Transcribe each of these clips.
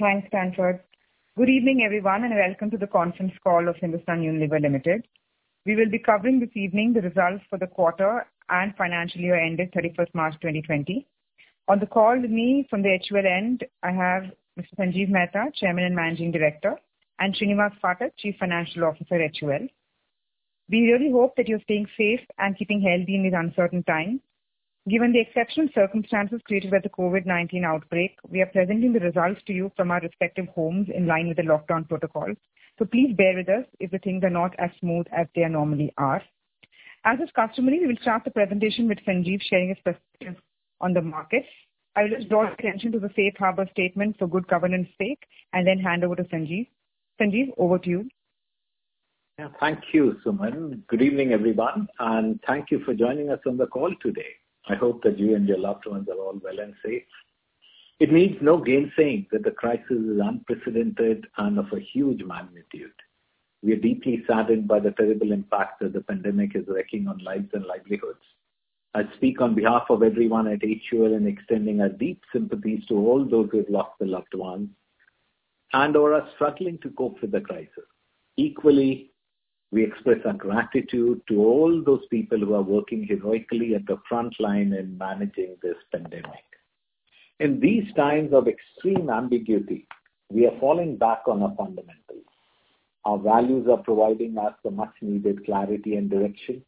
Thanks, Stanford. Good evening, everyone, and welcome to the conference call of Hindustan Unilever Limited. We will be covering this evening the results for the quarter and financial year ended 31st March 2020. On the call with me from the HUL end, I have Mr. Sanjiv Mehta, Chairman and Managing Director, and Srinivas Phatak, Chief Financial Officer HUL. We really hope that you're staying safe and keeping healthy in these uncertain times. Given the exceptional circumstances created by the COVID-19 outbreak, we are presenting the results to you from our respective homes in line with the lockdown protocols. So please bear with us if the things are not as smooth as they normally are. As is customary, we will start the presentation with Sanjiv sharing his perspective on the market. I will just draw attention to the safe harbor statement for good governance sake and then hand over to Sanjiv. Sanjiv, over to you. Thank you, Suman. Good evening, everyone, and thank you for joining us on the call today. I hope that you and your loved ones are all well and safe. It needs no gainsaying that the crisis is unprecedented and of a huge magnitude. We are deeply saddened by the terrible impact that the pandemic is wreaking on lives and livelihoods. I speak on behalf of everyone at HUL in extending our deep sympathies to all those who have lost their loved ones and/or are struggling to cope with the crisis. Equally, we express our gratitude to all those people who are working heroically at the front line in managing this pandemic. In these times of extreme ambiguity, we are falling back on our fundamentals. Our values are providing us the much-needed clarity and direction.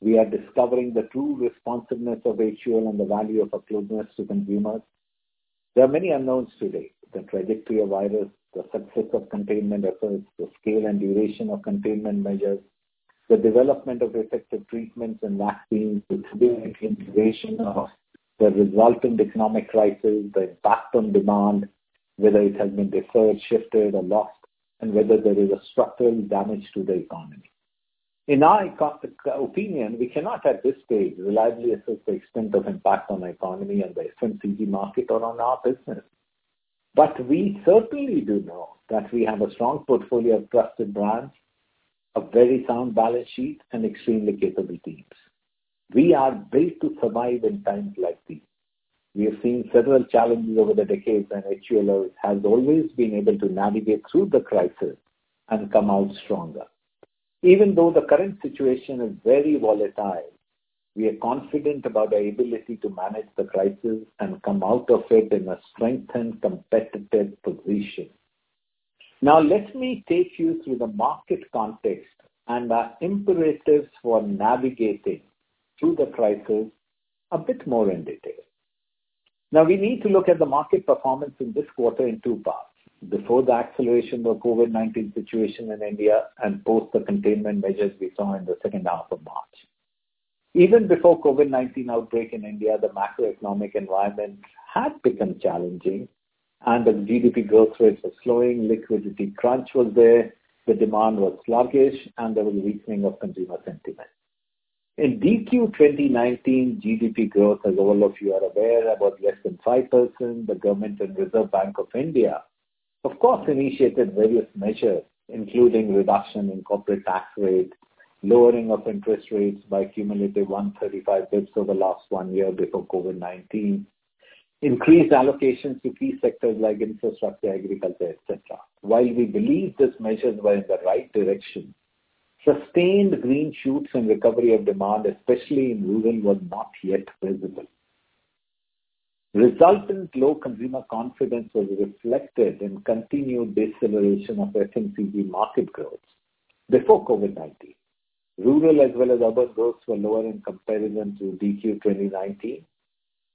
We are discovering the true responsiveness of HUL and the value of our closeness to consumers. There are many unknowns today. The trajectory of virus, the success of containment efforts, the scale and duration of containment measures, the development of effective treatments and vaccines, the integration of the resultant economic crisis, the impact on demand, whether it has been deferred, shifted, or lost, and whether there is a structural damage to the economy. In our opinion, we cannot at this stage reliably assess the extent of impact on the economy and the FMCG market or on our business. But we certainly do know that we have a strong portfolio of trusted brands, a very sound balance sheet, and extremely capable teams. We are built to survive in times like these. We have seen several challenges over the decades, and HUL has always been able to navigate through the crisis and come out stronger. Even though the current situation is very volatile, we are confident about our ability to manage the crisis and come out of it in a strengthened, competitive position. Now, let me take you through the market context and our imperatives for navigating through the crisis a bit more in detail. Now, we need to look at the market performance in this quarter in two parts. Before the acceleration of COVID-19 situation in India and post the containment measures we saw in the second half of March. Even before COVID-19 outbreak in India, the macroeconomic environment had become challenging and the GDP growth rates were slowing, liquidity crunch was there, the demand was sluggish, and there was a weakening of consumer sentiment. In DQ 2019, GDP growth, as all of you are aware, about less than 5%. The government and Reserve Bank of India, of course, initiated various measures, including reduction in corporate tax rate, lowering of interest rates by cumulative 135 basis over the last one year before COVID-19, increased allocations to key sectors like infrastructure, agriculture, et cetera. While we believe these measures were in the right direction, sustained green shoots and recovery of demand, especially in rural, was not yet visible. Resultant low consumer confidence was reflected in continued deceleration of FMCG market growth before COVID-19. Rural as well as urban growths were lower in comparison to DQ 2019.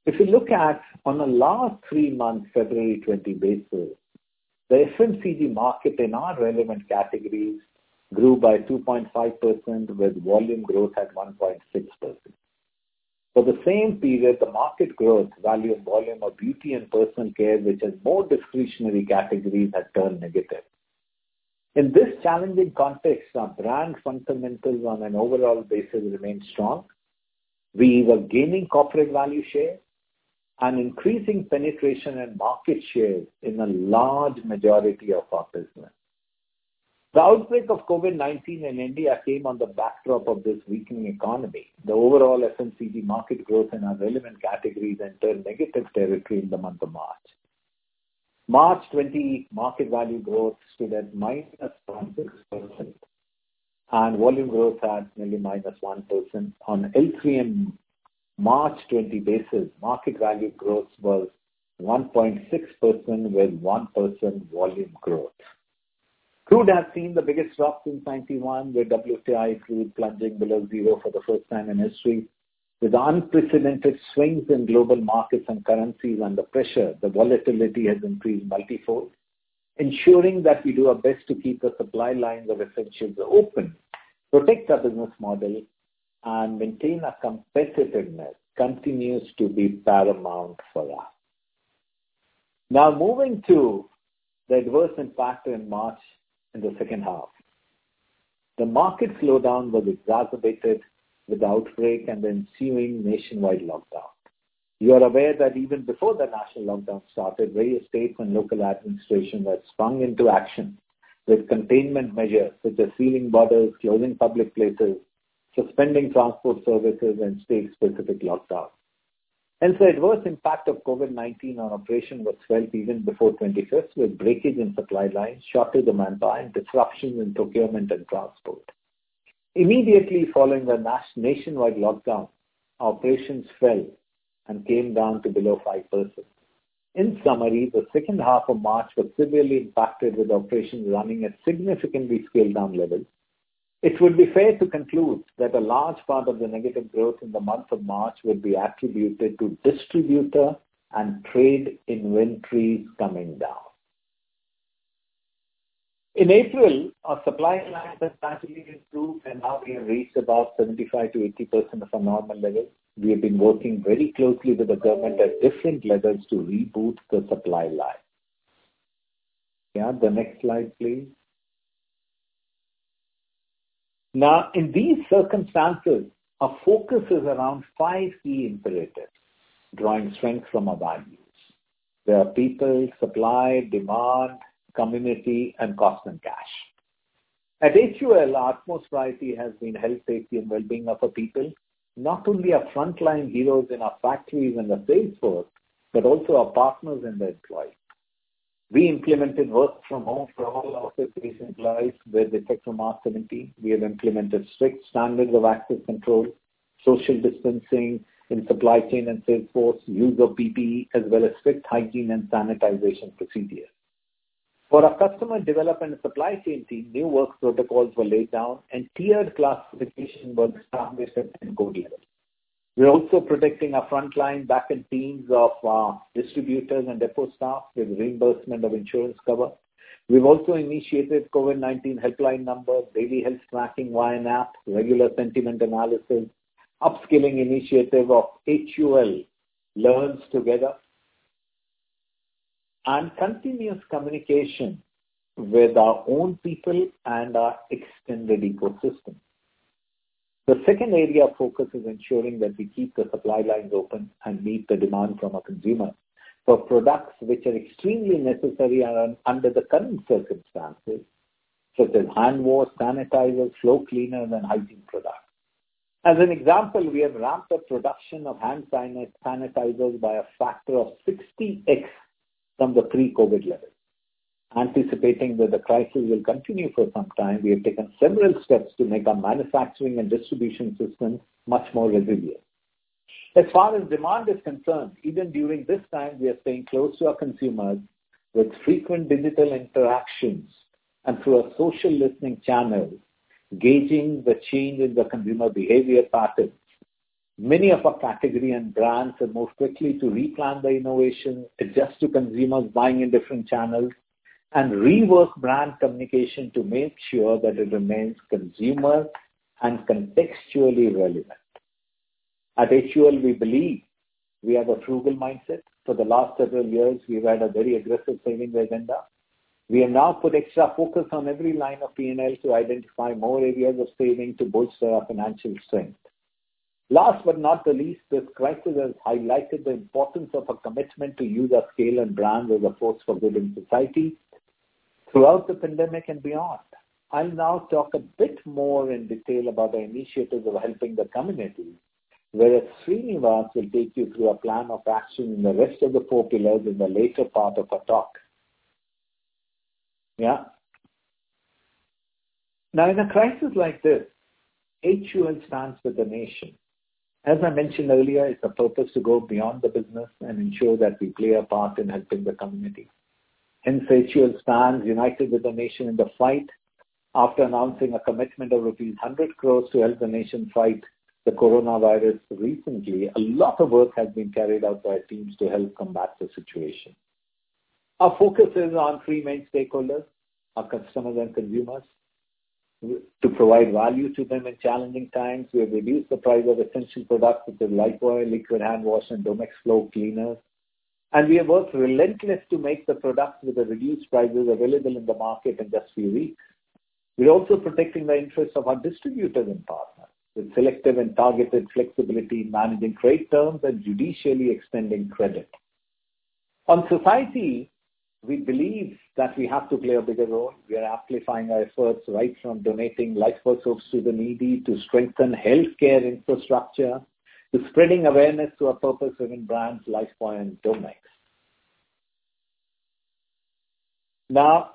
If you look at on a last three months, February 20 basis, the FMCG market in our relevant categories grew by 2.5% with volume growth at 1.6%. For the same period, the market growth value and volume of beauty and personal care, which is more discretionary categories, had turned negative. In this challenging context, our brand fundamentals on an overall basis remained strong. We were gaining corporate value share and increasing penetration and market share in a large majority of our business. The outbreak of COVID-19 in India came on the backdrop of this weakening economy. The overall FMCG market growth in our relevant categories entered negative territory in the month of March. March 2020 market value growth stood at -0.6%, and volume growth at nearly -1%. On LTM March 2020 basis, market value growth was 1.6% with 1% volume growth. Crude has seen the biggest drop since 1991, with WTI crude plunging below zero for the first time in history. With unprecedented swings in global markets and currencies under pressure, the volatility has increased multifold. Ensuring that we do our best to keep the supply lines of essentials open, protect our business model, and maintain our competitiveness continues to be paramount for us. Now moving to the adverse impact in March in the second half. The market slowdown was exacerbated with the outbreak and the ensuing nationwide lockdown. You are aware that even before the national lockdown started, various states and local administrations had sprung into action with containment measures such as sealing borders, closing public places, suspending transport services, and state-specific lockdowns. Hence, the adverse impact of COVID-19 on operation was felt even before 25th, with breakage in supply lines, shortage of manpower, and disruptions in procurement and transport. Immediately following the nationwide lockdown, operations fell and came down to below 5%. In summary, the second half of March was severely impacted with operations running at significantly scaled-down levels. It would be fair to conclude that a large part of the negative growth in the month of March would be attributed to distributor and trade inventories coming down. In April, our supply lines have gradually improved, and now we have reached about 75%-80% of our normal levels. We have been working very closely with the government at different levels to reboot the supply line. Yeah, the next slide, please. Now, in these circumstances, our focus is around five key imperatives, drawing strength from our values. They are people, supply, demand, community, and cost and cash. At HUL, our utmost priority has been health, safety, and well-being of our people, not only our frontline heroes in our factories and the sales force, but also our partners and their employees. We implemented work from home for all office-based employees with effect from March 17. We have implemented strict standards of access control, social distancing in supply chain and sales force, use of PPE, as well as strict hygiene and sanitization procedures. For our customer development and supply chain team, new work protocols were laid down and tiered classification was established at code level. We're also protecting our frontline back-end teams of our distributors and depot staff with reimbursement of insurance cover. We've also initiated COVID-19 helpline numbers, daily health tracking via an app, regular sentiment analysis, upskilling initiative of HUL Learns Together, and continuous communication with our own people and our extended ecosystem. The second area of focus is ensuring that we keep the supply lines open and meet the demand from our consumers for products which are extremely necessary under the current circumstances, such as hand wash, sanitizers, floor cleaners, and hygiene products. As an example, we have ramped up production of hand sanitizers by a factor of 60x from the pre-COVID levels. Anticipating that the crisis will continue for some time, we have taken several steps to make our manufacturing and distribution systems much more resilient. As far as demand is concerned, even during this time, we are staying close to our consumers with frequent digital interactions and through our social listening channels, gauging the change in the consumer behavior patterns. Many of our category and brands have moved quickly to replan the innovation, adjust to consumers buying in different channels, and rework brand communication to make sure that it remains consumer and contextually relevant. At HUL, we believe we have a frugal mindset. For the last several years, we've had a very aggressive saving agenda. We have now put extra focus on every line of P&L to identify more areas of saving to bolster our financial strength. Last but not the least, this crisis has highlighted the importance of a commitment to use our scale and brand as a force for good in society throughout the pandemic and beyond. I'll now talk a bit more in detail about our initiatives of helping the community, whereas Srinivas will take you through a plan of action in the rest of the four pillars in the later part of our talk. Yeah. Now, in a crisis like this, HUL stands with the nation. As I mentioned earlier, it's a purpose to go beyond the business and ensure that we play a part in helping the community. Hence, HUL stands united with the nation in the fight after announcing a commitment of rupees 100 crores to help the nation fight the coronavirus recently. A lot of work has been carried out by teams to help combat the situation. Our focus is on three main stakeholders, our customers and consumers, to provide value to them in challenging times. We have reduced the price of essential products such as Lifebuoy, liquid hand wash, and Domex floor cleaners. And we have worked relentless to make the products with the reduced prices available in the market in just few weeks. We're also protecting the interests of our distributors and partners with selective and targeted flexibility in managing trade terms and judicially extending credit. On society, we believe that we have to play a bigger role. We are amplifying our efforts right from donating Lifebuoy soaps to the needy, to strengthen healthcare infrastructure, to spreading awareness to our purpose-driven brands, Lifebuoy and Domex. Now,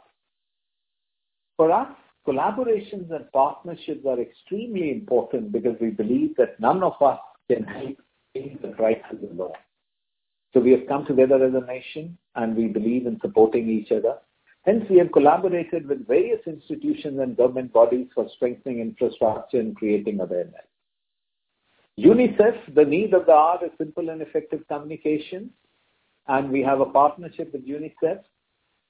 for us, collaborations and partnerships are extremely important because we believe that none of us can help in the crisis alone. So we have come together as a nation, and we believe in supporting each other. Hence, we have collaborated with various institutions and government bodies for strengthening infrastructure and creating awareness. UNICEF, the need of the hour is simple and effective communication, and we have a partnership with UNICEF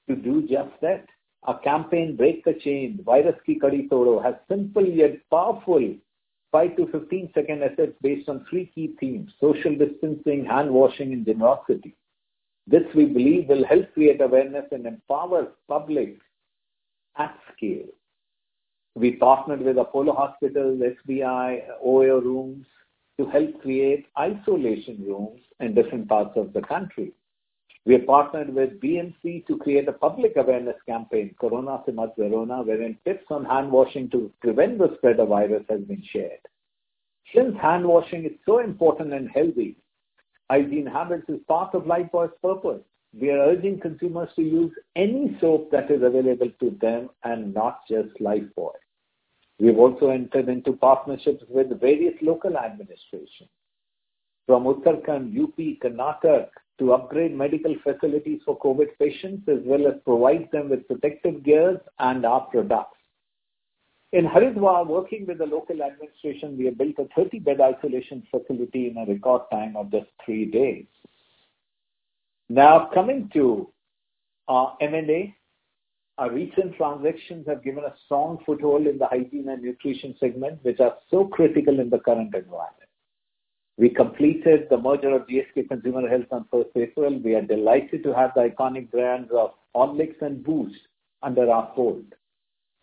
to do just that. Our campaign, Break the Chain, Virus Ki Kadi Todo, has simple yet powerful 5-15 second assets based on three key themes: social distancing, hand washing, and generosity. This, we believe, will help create awareness and empower public at scale. We partnered with Apollo Hospitals, SBI, OYO Rooms to help create isolation rooms in different parts of the country. We have partnered with BMC to create a public awareness campaign, Corona Se Mat Darona, wherein tips on hand washing to prevent the spread of virus has been shared. Since hand washing is so important and healthy, hygiene habits is part of Lifebuoy's purpose. We are urging consumers to use any soap that is available to them and not just Lifebuoy. We've also entered into partnerships with various local administrations from Uttarakhand, UP, Karnataka, to upgrade medical facilities for COVID patients, as well as provide them with protective gears and our products. In Haridwar, working with the local administration, we have built a 30-bed isolation facility in a record time of just three days. Now, coming to uh, our M&A. Our recent transactions have given a strong foothold in the hygiene and nutrition segment, which are so critical in the current environment. We completed the merger of GSK Consumer Health on 1st April. We are delighted to have the iconic brands of Horlicks and Boost under our fold.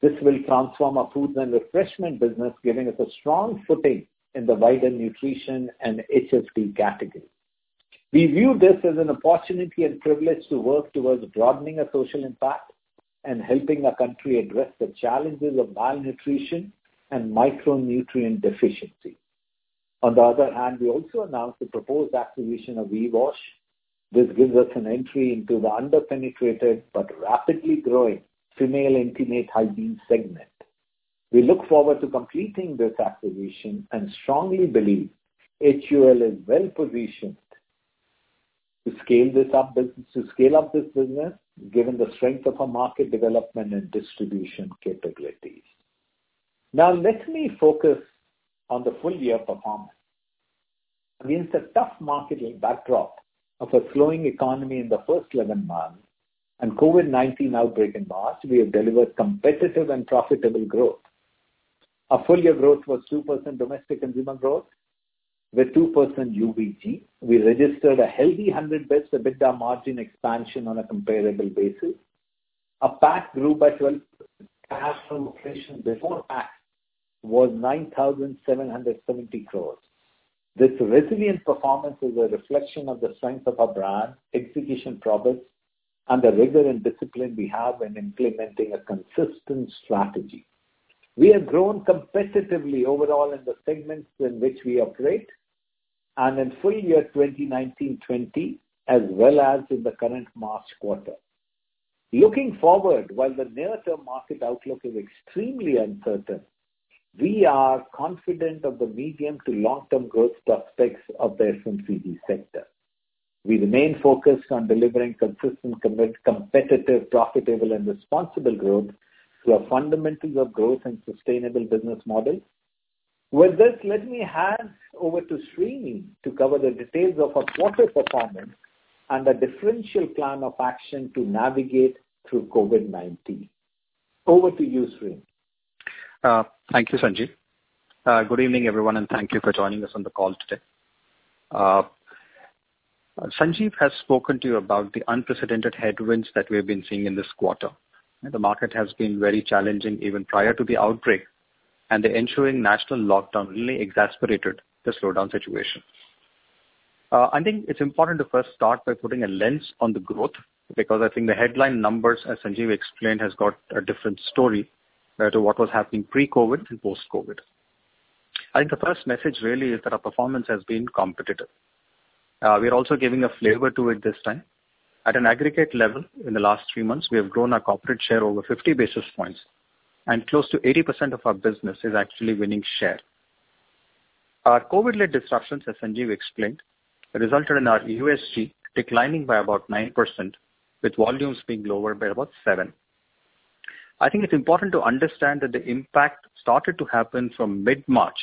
This will transform our foods and refreshment business, giving us a strong footing in the wider nutrition and HFD category. We view this as an opportunity and privilege to work towards broadening our social impact and helping our country address the challenges of malnutrition and micronutrient deficiency. On the other hand, we also announced the proposed acquisition of VWash. This gives us an entry into the under-penetrated but rapidly growing female intimate hygiene segment. We look forward to completing this acquisition and strongly believe HUL is well-positioned to scale up this business, given the strength of our market development and distribution capabilities. Now, let me focus on the full year performance. Against a tough market backdrop of a slowing economy in the first 11 months and COVID-19 outbreak in March, we have delivered competitive and profitable growth. Our full year growth was 2% domestic consumer growth with 2% UVG. We registered a healthy 100 basis EBITDA margin expansion on a comparable basis. Our PAT grew by 12. Cash from operations before tax was 9,770 crores. This resilient performance is a reflection of the strength of our brand, execution progress, and the rigor and discipline we have in implementing a consistent strategy. We have grown competitively overall in the segments in which we operate and in full year 2019-20, as well as in the current March quarter. Looking forward, while the near-term market outlook is extremely uncertain, we are confident of the medium to long-term growth prospects of the FMCG sector. We remain focused on delivering consistent, competitive, profitable, and responsible growth through our fundamentals of growth and sustainable business model. With this, let me hand over to Srini to cover the details of our quarter performance and the differential plan of action to navigate through COVID-19. Over to you, Srini. Uh, Thank you, Sanjiv. Uh, good evening, everyone, and thank you for joining us on the call today. Uh, Sanjiv has spoken to you about the unprecedented headwinds that we have been seeing in this quarter. The market has been very challenging even prior to the outbreak, and the ensuing national lockdown really exacerbated the slowdown situation. Uh, I think it's important to first start by putting a lens on the growth, because I think the headline numbers, as Sanjiv explained, has got a different story Uh, to what was happening pre-COVID and post-COVID. I think the first message really is that our performance has been competitive. Uh, we are also giving a flavor to it this time. At an aggregate level, in the last three months, we have grown our corporate share over 50 basis points, and close to 80% of our business is actually winning share. Our COVID-led disruptions, as Sanjiv explained, resulted in our USG declining by about 9%, with volumes being lower by about 7%. I think it's important to understand that the impact started to happen from mid-March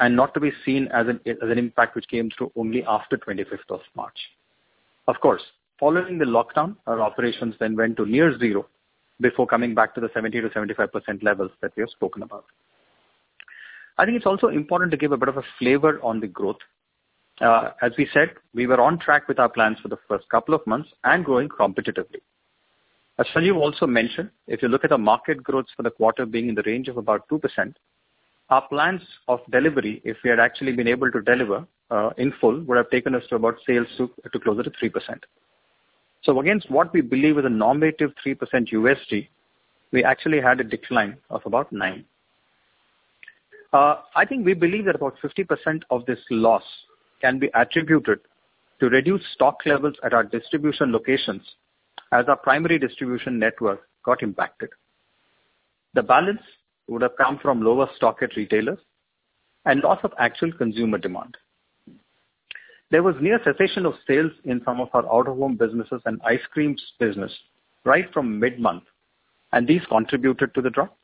and not to be seen as an impact which came through only after 25th of March. Of course, following the lockdown, our operations then went to near zero before coming back to the 70 to 75% levels that we have spoken about. I think it's also important to give a bit of a flavor on the growth. Uh, As we said, we were on track with our plans for the first couple of months and growing competitively. As Sanjiv also mentioned, if you look at the market growth for the quarter being in the range of about 2%, our plans of delivery, if we had actually been able to deliver uh, in full, would have taken us to about sales to closer to 3%. So against what we believe is a normative 3% USG, we actually had a decline of about 9%. Uh, I think we believe that about 50% of this loss can be attributed to reduced stock levels at our distribution locations as our primary distribution network got impacted. The balance would have come from lower stock at retailers and loss of actual consumer demand. There was near cessation of sales in some of our out-of-home businesses and ice creams business right from mid-month, and these contributed to the drop.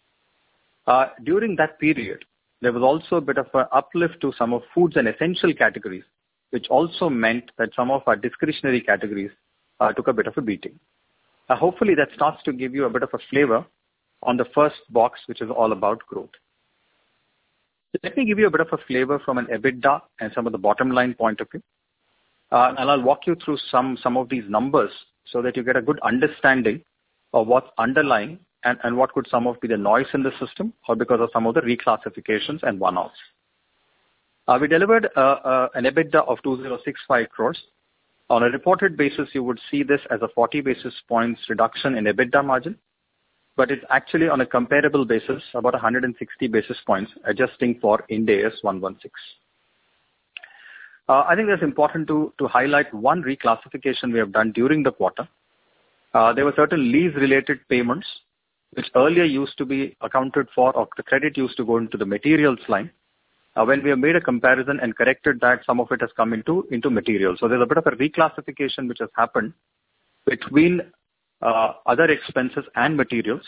Uh, during that period, there was also a bit of an uplift to some of foods and essential categories, which also meant that some of our discretionary categories uh, took a bit of a beating. Uh, hopefully, that starts to give you a bit of a flavor on the first box, which is all about growth. Let me give you a bit of a flavor from an EBITDA and some of the bottom-line point of view. Uh, and I'll walk you through some some of these numbers so that you get a good understanding of what's underlying and what could some of be the noise in the system or because of some of the reclassifications and one-offs. Uh, we delivered an EBITDA of 2,065 crores. On a reported basis, you would see this as a 40 basis points reduction in EBITDA margin, but it's actually on a comparable basis, about 160 basis points, adjusting for Ind AS 116. Uh, I think that's important to highlight one reclassification we have done during the quarter. Uh, there were certain lease-related payments which earlier used to be accounted for, or the credit used to go into the materials line. Uh, when we have made a comparison and corrected that, some of it has come into materials. So there's a bit of a reclassification which has happened between uh, other expenses and materials.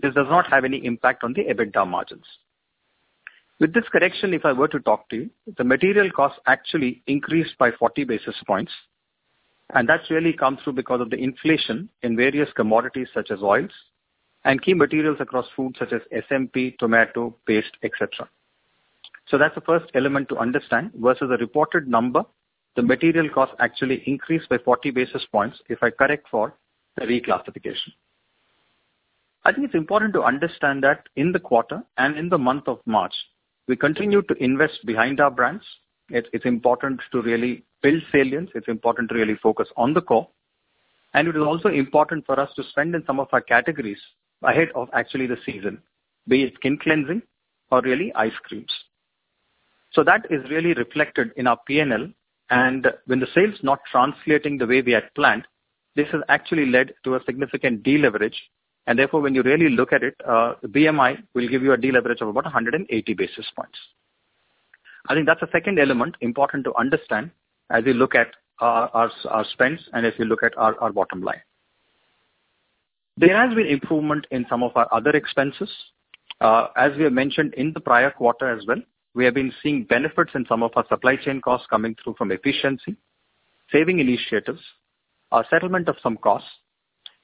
This does not have any impact on the EBITDA margins. With this correction, if I were to talk to you, the material cost actually increased by 40 basis points, and that's really come through because of the inflation in various commodities such as oils and key materials across food such as SMP, tomato, paste, et cetera. So that's the first element to understand. Versus the reported number, the material cost actually increased by 40 basis points if I correct for the reclassification. I think it's important to understand that in the quarter and in the month of March, we continued to invest behind our brands. It's important to really build salience. It's important to really focus on the core. And it is also important for us to spend in some of our categories ahead of actually the season, be it skin cleansing or really ice creams. So that is really reflected in our P&L, and when the sales not translating the way we had planned, this has actually led to a significant deleverage. And therefore, when you really look at it, uh, BMI will give you a deleverage of about 180 basis points. I think that's the second element important to understand as you look at our, our, spends and as you look at our, our bottom line. There has been improvement in some of our other expenses. Uh, as we have mentioned in the prior quarter as well, we have been seeing benefits in some of our supply chain costs coming through from efficiency, saving initiatives, our settlement of some costs,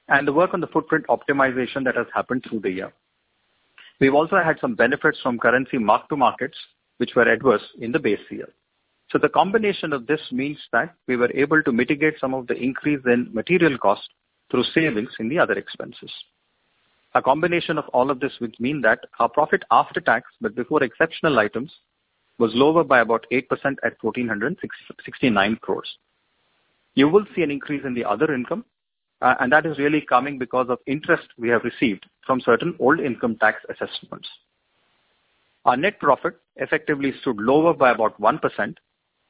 and the work on the footprint optimization that has happened through the year. We've also had some benefits from currency mark-to-markets, which were adverse in the base year. So The combination of this means that we were able to mitigate some of the increase in material costs through savings in the other expenses. A combination of all of this would mean that our profit after tax, but before exceptional items, was lower by about 8% at 1,469 crores. You will see an increase in the other income, uh, and that is really coming because of interest we have received from certain old income tax assessments. Our net profit effectively stood lower by about 1%,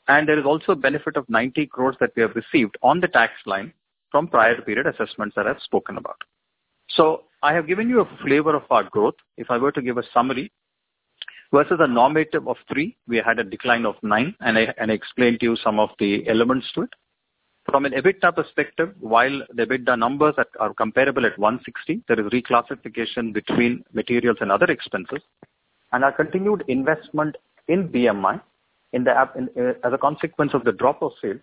and there is also a benefit of 90 crores that we have received on the tax line from prior period assessments that I've spoken about. So I have given you a flavor of our growth. If I were to give a summary, versus a normative of 3, we had a decline of 9, and I, and I explained to you some of the elements to it. From an EBITDA perspective, while the EBITDA numbers are comparable at 160, there is reclassification between materials and other expenses, and our continued investment in BMI in the in, uh, as a consequence of the drop of sales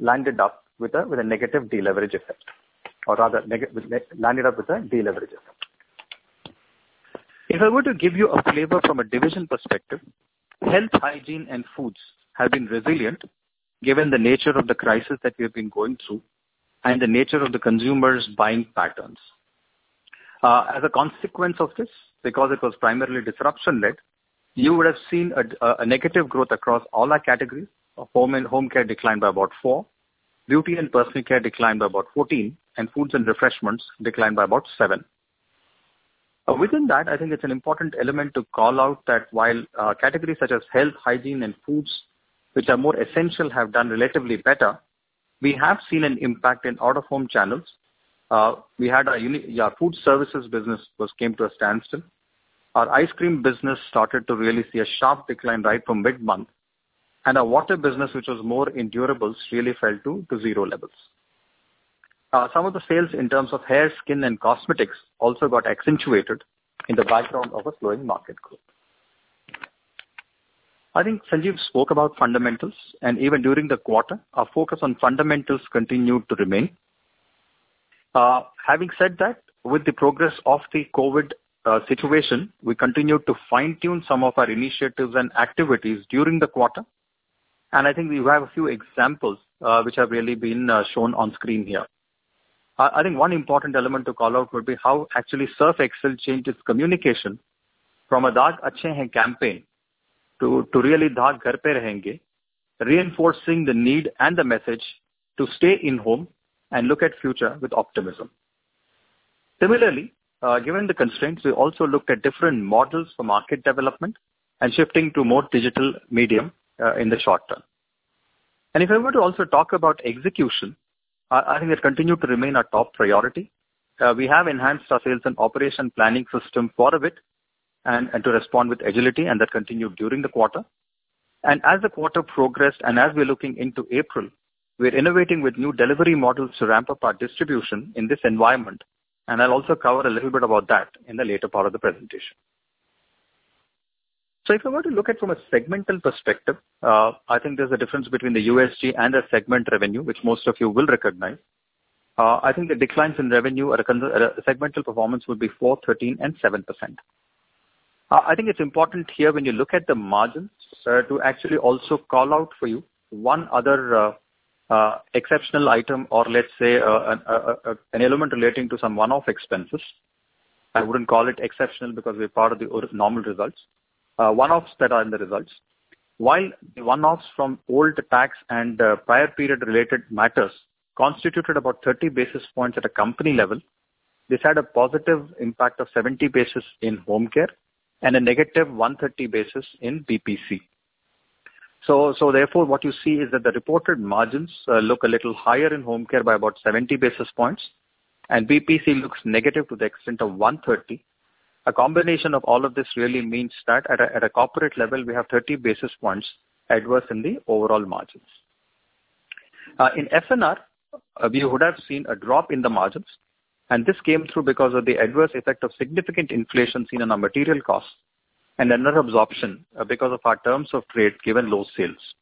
landed up with a with a negative deleverage effect, or rather landed up with a deleverage. If I were to give you a flavor from a division perspective, health, hygiene, and foods have been resilient given the nature of the crisis that we have been going through and the nature of the consumers' buying patterns. Uh, as a consequence of this, because it was primarily disruption-led, you would have seen a negative growth across all our categories. Home and home care declined by about 4, beauty and personal care declined by about 14, and foods and refreshments declined by about 7. Uh, within that, I think it's an important element to call out that while uh, categories such as health, hygiene, and foods, which are more essential, have done relatively better, we have seen an impact in out-of-home channels. Uh, we had our food services business was came to a standstill. Our ice cream business started to really see a sharp decline right from mid-month, and our water business, which was more in durables, really fell to zero levels. Uh, some of the sales in terms of hair, skin, and cosmetics also got accentuated in the background of a slowing market growth. I think Sanjiv spoke about fundamentals, and even during the quarter, our focus on fundamentals continued to remain. Uh, having said that, with the progress of the COVID uh, situation, we continued to fine-tune some of our initiatives and activities during the quarter. And I think we have a few examples uh, which have really been uh, shown on screen here. I think one important element to call out would be how actually Surf Excel changed its communication from a Daag Achhe Hain campaign to to really Daag Ghar Pe Rahenge, reinforcing the need and the message to stay in home and look at future with optimism. Similarly, uh, given the constraints, we also looked at different models for market development and shifting to more digital medium in the short term. And if I were to also talk about execution, I think it continued to remain our top priority. Uh, we have enhanced our sales and operation planning system for a bit and to respond with agility, and that continued during the quarter. And as the quarter progressed and as we're looking into April, we're innovating with new delivery models to ramp up our distribution in this environment and I'll also cover a little bit about that in the later part of the presentation. If I were to look at from a segmental perspective, uh, I think there's a difference between the USG and the segment revenue, which most of you will recognize. Uh, I think the declines in revenue at a, segmental performance would be 4, 13, and 7%. Uh, I think it's important here when you look at the margins uh, to actually also call out for you one other uh, uh, exceptional item or let's say an element relating to some one-off expenses. I wouldn't call it exceptional because we're part of the normal results. Uh, one-offs that are in the results. While the one-offs from old tax and prior period related matters constituted about 30 basis points at a company level, this had a positive impact of 70 basis in home care and a negative 130 basis in BPC. So, so therefore, what you see is that the reported margins look a little higher in home care by about 70 basis points, and BPC looks negative to the extent of 130. A combination of all of this really means that at a corporate level, we have 30 basis points adverse in the overall margins. Uh, in F&R, we uh, would have seen a drop in the margins, and this came through because of the adverse effect of significant inflation seen in our material costs and under absorption uh, because of our terms of trade given low sales.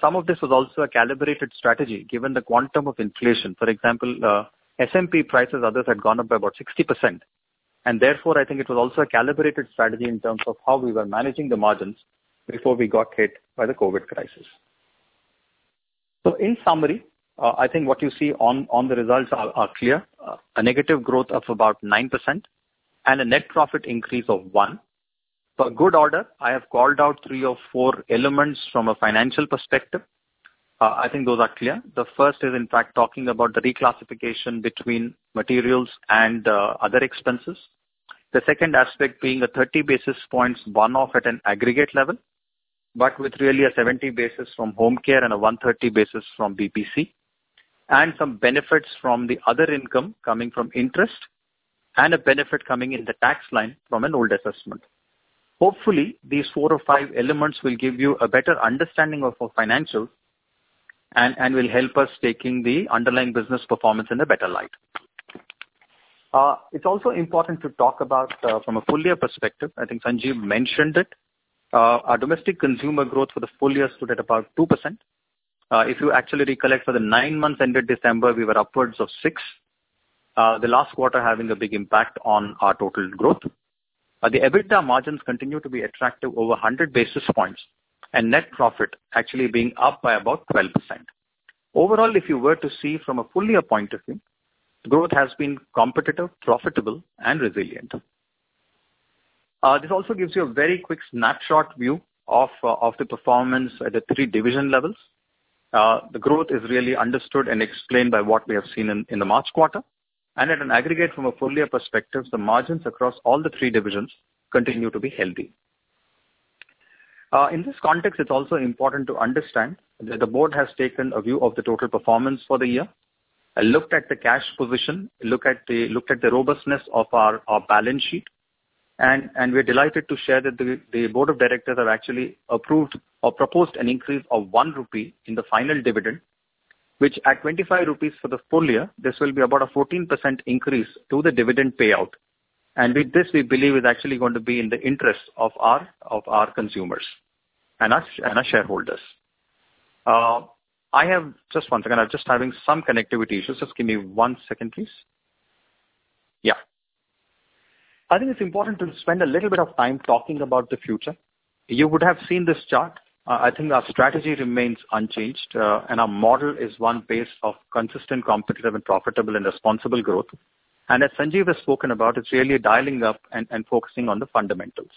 Some of this was also a calibrated strategy given the quantum of inflation. For example, SMP prices, others had gone up by about 60%. And therefore, I think it was also a calibrated strategy in terms of how we were managing the margins before we got hit by the COVID crisis. So in summary, uh, I think what you see on the results are clear. Uh, a negative growth of about 9% and a net profit increase of 1%. For good order, I have called out three or four elements from a financial perspective. Uh, I think those are clear. The first is, in fact, talking about the reclassification between materials and uh, other expenses. The second aspect being a 30 basis points one-off at an aggregate level, but with really a 70 basis from home care and a 130 basis from BPC, and some benefits from the other income coming from interest and a benefit coming in the tax line from an old assessment. Hopefully, these four or five elements will give you a better understanding of our financials and will help us taking the underlying business performance in a better light. Uh, it's also important to talk about uh, from a full year perspective. I think Sanjiv mentioned it. Uh, our domestic consumer growth for the full year stood at about 2%. If you actually recollect for the nine months ended December, we were upwards of 6%. The last quarter having a big impact on our total growth. The EBITDA margins continue to be attractive over 100 basis points and net profit actually being up by about 12%. Overall, if you were to see from a full year point of view, growth has been competitive, profitable, and resilient. Uh, this also gives you a very quick snapshot view of uh, of the performance at the three division levels. Uh, the growth is really understood and explained by what we have seen in the March quarter. And at an aggregate from a full year perspective, the margins across all the three divisions continue to be healthy. Uh, in this context, it's also important to understand that the board has taken a view of the total performance for the year, uh, looked at the cash position, looked at the robustness of our balance sheet, and we're delighted to share that the board of directors have actually approved or proposed an increase of 1 rupee in the final dividend, which at 25 rupees for the full year, this will be about a 14% increase to the dividend payout. And with this, we believe is actually going to be in the interest of our of our consumers and our shareholders. Uh, I have just one second. I'm just having some connectivity issues. Just give me one second, please. Yeah. I think it's important to spend a little bit of time talking about the future. You would have seen this chart. Uh, I think our strategy remains unchanged, uh, and our model is one based of consistent, competitive, and profitable and responsible growth. And as Sanjiv has spoken about, it's really dialing up and focusing on the fundamentals.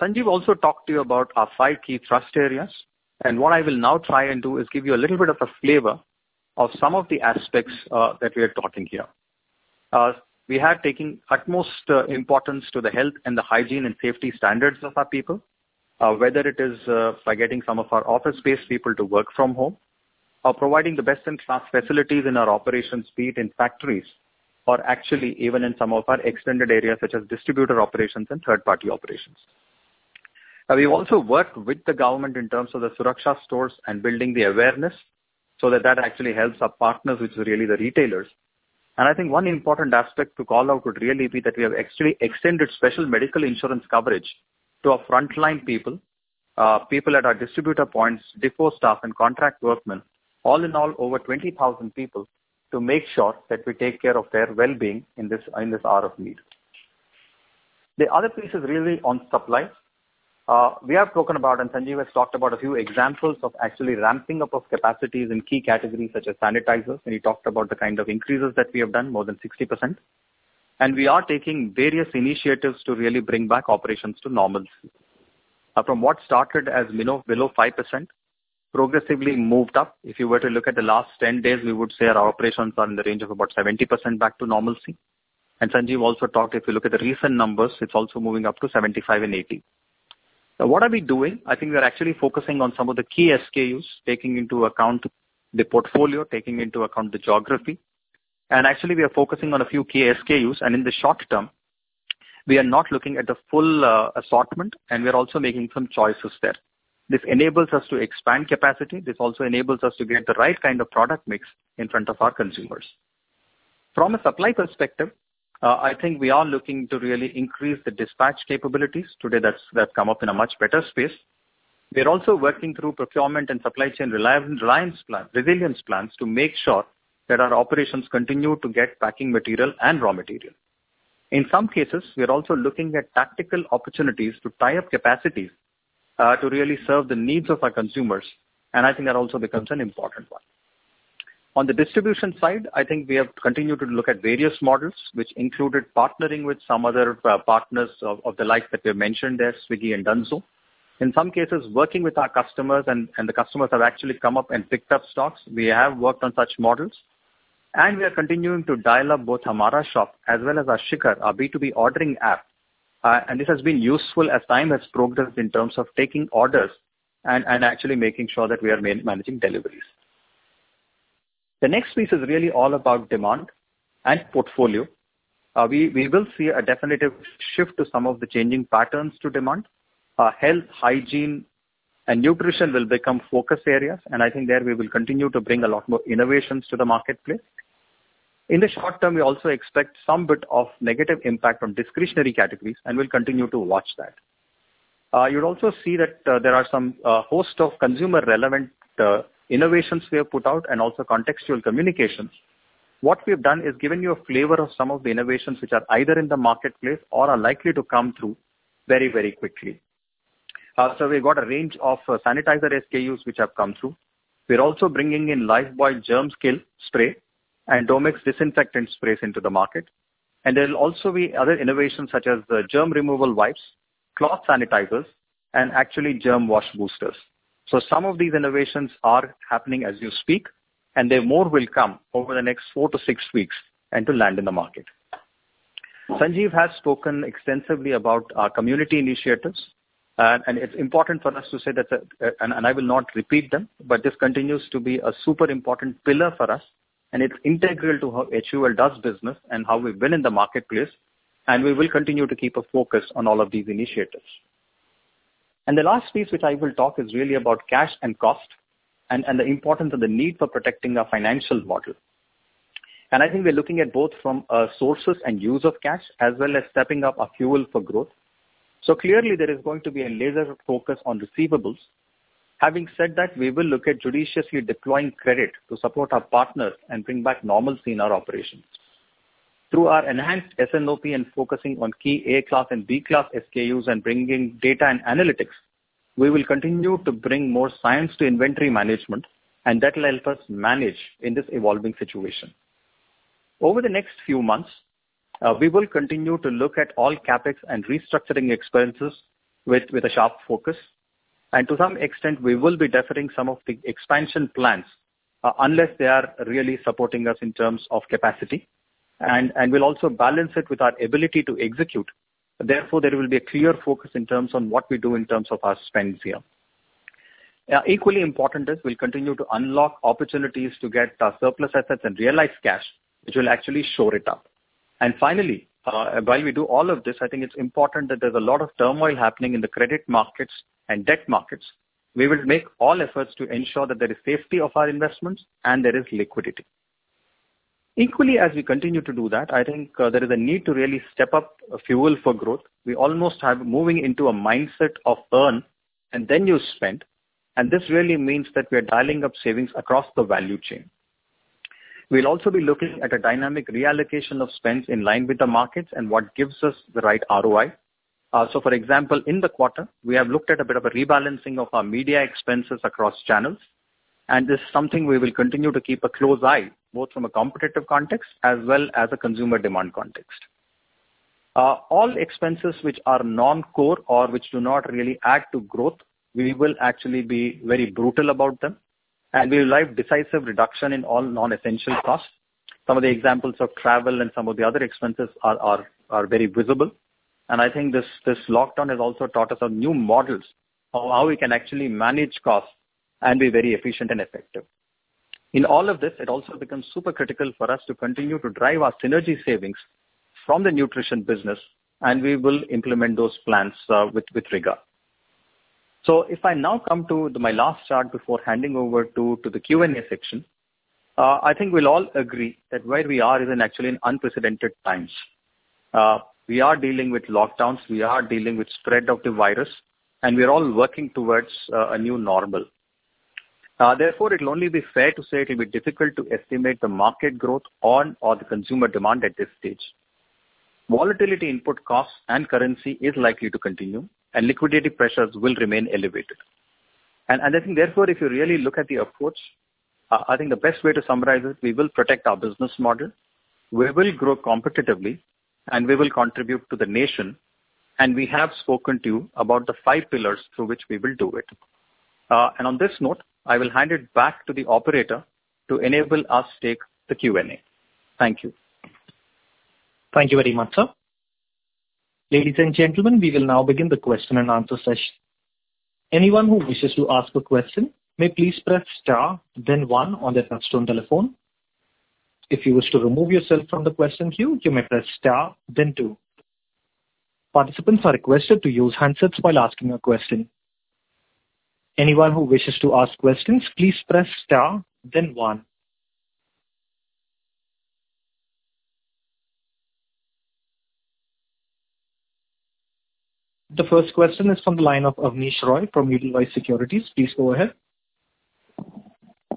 Sanjiv also talked to you about our five key thrust areas. And what I will now try and do is give you a little bit of a flavor of some of the aspects uh, that we are talking here. Uh, we are taking utmost uh, importance to the health and the hygiene and safety standards of our people, whether it is by getting some of our office-based people to work from home or providing the best-in-class facilities in our operations, be it in factories or actually even in some of our extended areas such as distributor operations and third-party operations. We've also worked with the government in terms of the Suraksha stores and building the awareness so that that actually helps our partners, which is really the retailers. And I think one important aspect to call out would really be that we have actually extended special medical insurance coverage to our frontline people uh people at our distributor points, depot staff, and contract workmen. All in all, over 20,000 people to make sure that we take care of their well-being in this in this hour of need. The other piece is really on supply. Uh, we have spoken about, and Sanjiv has talked about a few examples of actually ramping up of capacities in key categories such as sanitizers, and he talked about the kind of increases that we have done, more than 60%. And we are taking various initiatives to really bring back operations to normalcy. Uh, from what started as below 5%, progressively moved up. If you were to look at the last 10 days, we would say our operations are in the range of about 70% back to normalcy. Sanjiv also talked, if you look at the recent numbers, it's also moving up to 75 and 80%. What are we doing? I think we are actually focusing on some of the key SKUs, taking into account the portfolio, taking into account the geography. And actually, we are focusing on a few key SKUs, and in the short term, we are not looking at the full uh, assortment, and we are also making some choices there. This enables us to expand capacity. This also enables us to get the right kind of product mix in front of our consumers. From a supply perspective, Uh, I think we are looking to really increase the dispatch capabilities. Today, that's that's come up in a much better space. We are also working through procurement and supply chain resilience plans to make sure that our operations continue to get packing material and raw material. In some cases, we are also looking at tactical opportunities to tie up capacities uh, to really serve the needs of our consumers, and I think that also becomes an important one. On the distribution side, I think we have continued to look at various models, which included partnering with some other uh, partners of the like that we have mentioned there, Swiggy and Dunzo. In some cases, working with our customers, and the customers have actually come up and picked up stocks. We have worked on such models, and we are continuing to dial up both Hamara Shop as well as our Shikhar, our B2B ordering app. Uh, and this has been useful as time has progressed in terms of taking orders and actually making sure that we are managing deliveries. The next piece is really all about demand and portfolio. Uh, we we will see a definitive shift to some of the changing patterns to demand. Uh, health, hygiene, and nutrition will become focus areas, and I think there we will continue to bring a lot more innovations to the marketplace. In the short term, we also expect some bit of negative impact on discretionary categories, and we'll continue to watch that. Uh, You'll also see that there are some host of consumer-relevant innovations we have put out and also contextual communications. What we've done is given you a flavor of some of the innovations which are either in the marketplace or are likely to come through very very quickly. Uh, so we've got a range of uh, sanitizer SKUs which have come through. We're also bringing in Lifebuoy Germ Kill spray and Domex disinfectant sprays into the market. And there'll also be other innovations such as the germ removal wipes, cloth sanitizers, and actually germ wash boosters. So some of these innovations are happening as you speak, and there more will come over the next four to six weeks and to land in the market. Sanjiv has spoken extensively about our community initiatives, and it's important for us to say that, uh, and I will not repeat them, but this continues to be a super important pillar for us, and it's integral to how HUL does business and how we win in the marketplace, and we will continue to keep a focus on all of these initiatives. And the last piece which I will talk is really about cash and cost and and the importance of the need for protecting our financial model. And I think we're looking at both from uh, sources and use of cash, as well as stepping up our fuel for growth. So clearly there is going to be a laser focus on receivables. Having said that, we will look at judiciously deploying credit to support our partners and bring back normalcy in our operations. Through our enhanced S&OP and focusing on key A class and B class SKUs and bringing data and analytics, we will continue to bring more science to inventory management, and that will help us manage in this evolving situation. Over the next few months, uh, we will continue to look at all CapEx and restructuring expenses with with a sharp focus. And to some extent, we will be deferring some of the expansion plans, uh, unless they are really supporting us in terms of capacity. And we'll also balance it with our ability to execute. Therefore, there will be a clear focus in terms on what we do in terms of our spends here. Uh, equally important is we'll continue to unlock opportunities to get our surplus assets and realize cash, which will actually shore it up. And finally, uh, while we do all of this, I think it's important that there's a lot of turmoil happening in the credit markets and debt markets. We will make all efforts to ensure that there is safety of our investments and there is liquidity. Equally, as we continue to do that, I think uh, there is a need to really step up fuel for growth. We almost have moving into a mindset of earn and then you spend, and this really means that we are dialing up savings across the value chain. We'll also be looking at a dynamic reallocation of spends in line with the markets and what gives us the right ROI. Uh, so for example, in the quarter, we have looked at a bit of a rebalancing of our media expenses across channels, and this is something we will continue to keep a close eye, both from a competitive context as well as a consumer demand context. Uh, all expenses which are non-core or which do not really add to growth, we will actually be very brutal about them, and we will drive decisive reduction in all non-essential costs. Some of the examples of travel and some of the other expenses are are very visible. and I think this this lockdown has also taught us some new models of how we can actually manage costs and be very efficient and effective. In all of this, it also becomes super critical for us to continue to drive our synergy savings from the nutrition business, and we will implement those plans uh, with with rigor. So if I now come to my last chart before handing over to the Q&A section, uh, I think we'll all agree that where we are is in actually in unprecedented times. Uh, we are dealing with lockdowns, we are dealing with spread of the virus, and we are all working towards a new normal. Therefore, it'll only be fair to say it'll be difficult to estimate the market growth on or the consumer demand at this stage. Volatility input costs and currency is likely to continue, and liquidity pressures will remain elevated. I think therefore, if you really look at the approach, I think the best way to summarize it, we will protect our business model, we will grow competitively, and we will contribute to the nation, and we have spoken to you about the five pillars through which we will do it. Uh and on this note, I will hand it back to the operator to enable us to take the Q&A. Thank you. Thank you very much, sir. Ladies and gentlemen, we will now begin the question and answer session. Anyone who wishes to ask a question may please press star then one on their touchtone telephone. If you wish to remove yourself from the question queue, you may press star then two. Participants are requested to use handsets while asking a question. Anyone who wishes to ask questions, please press star then one. The first question is from the line of Abneesh Roy from Edelweiss Securities. Please go ahead.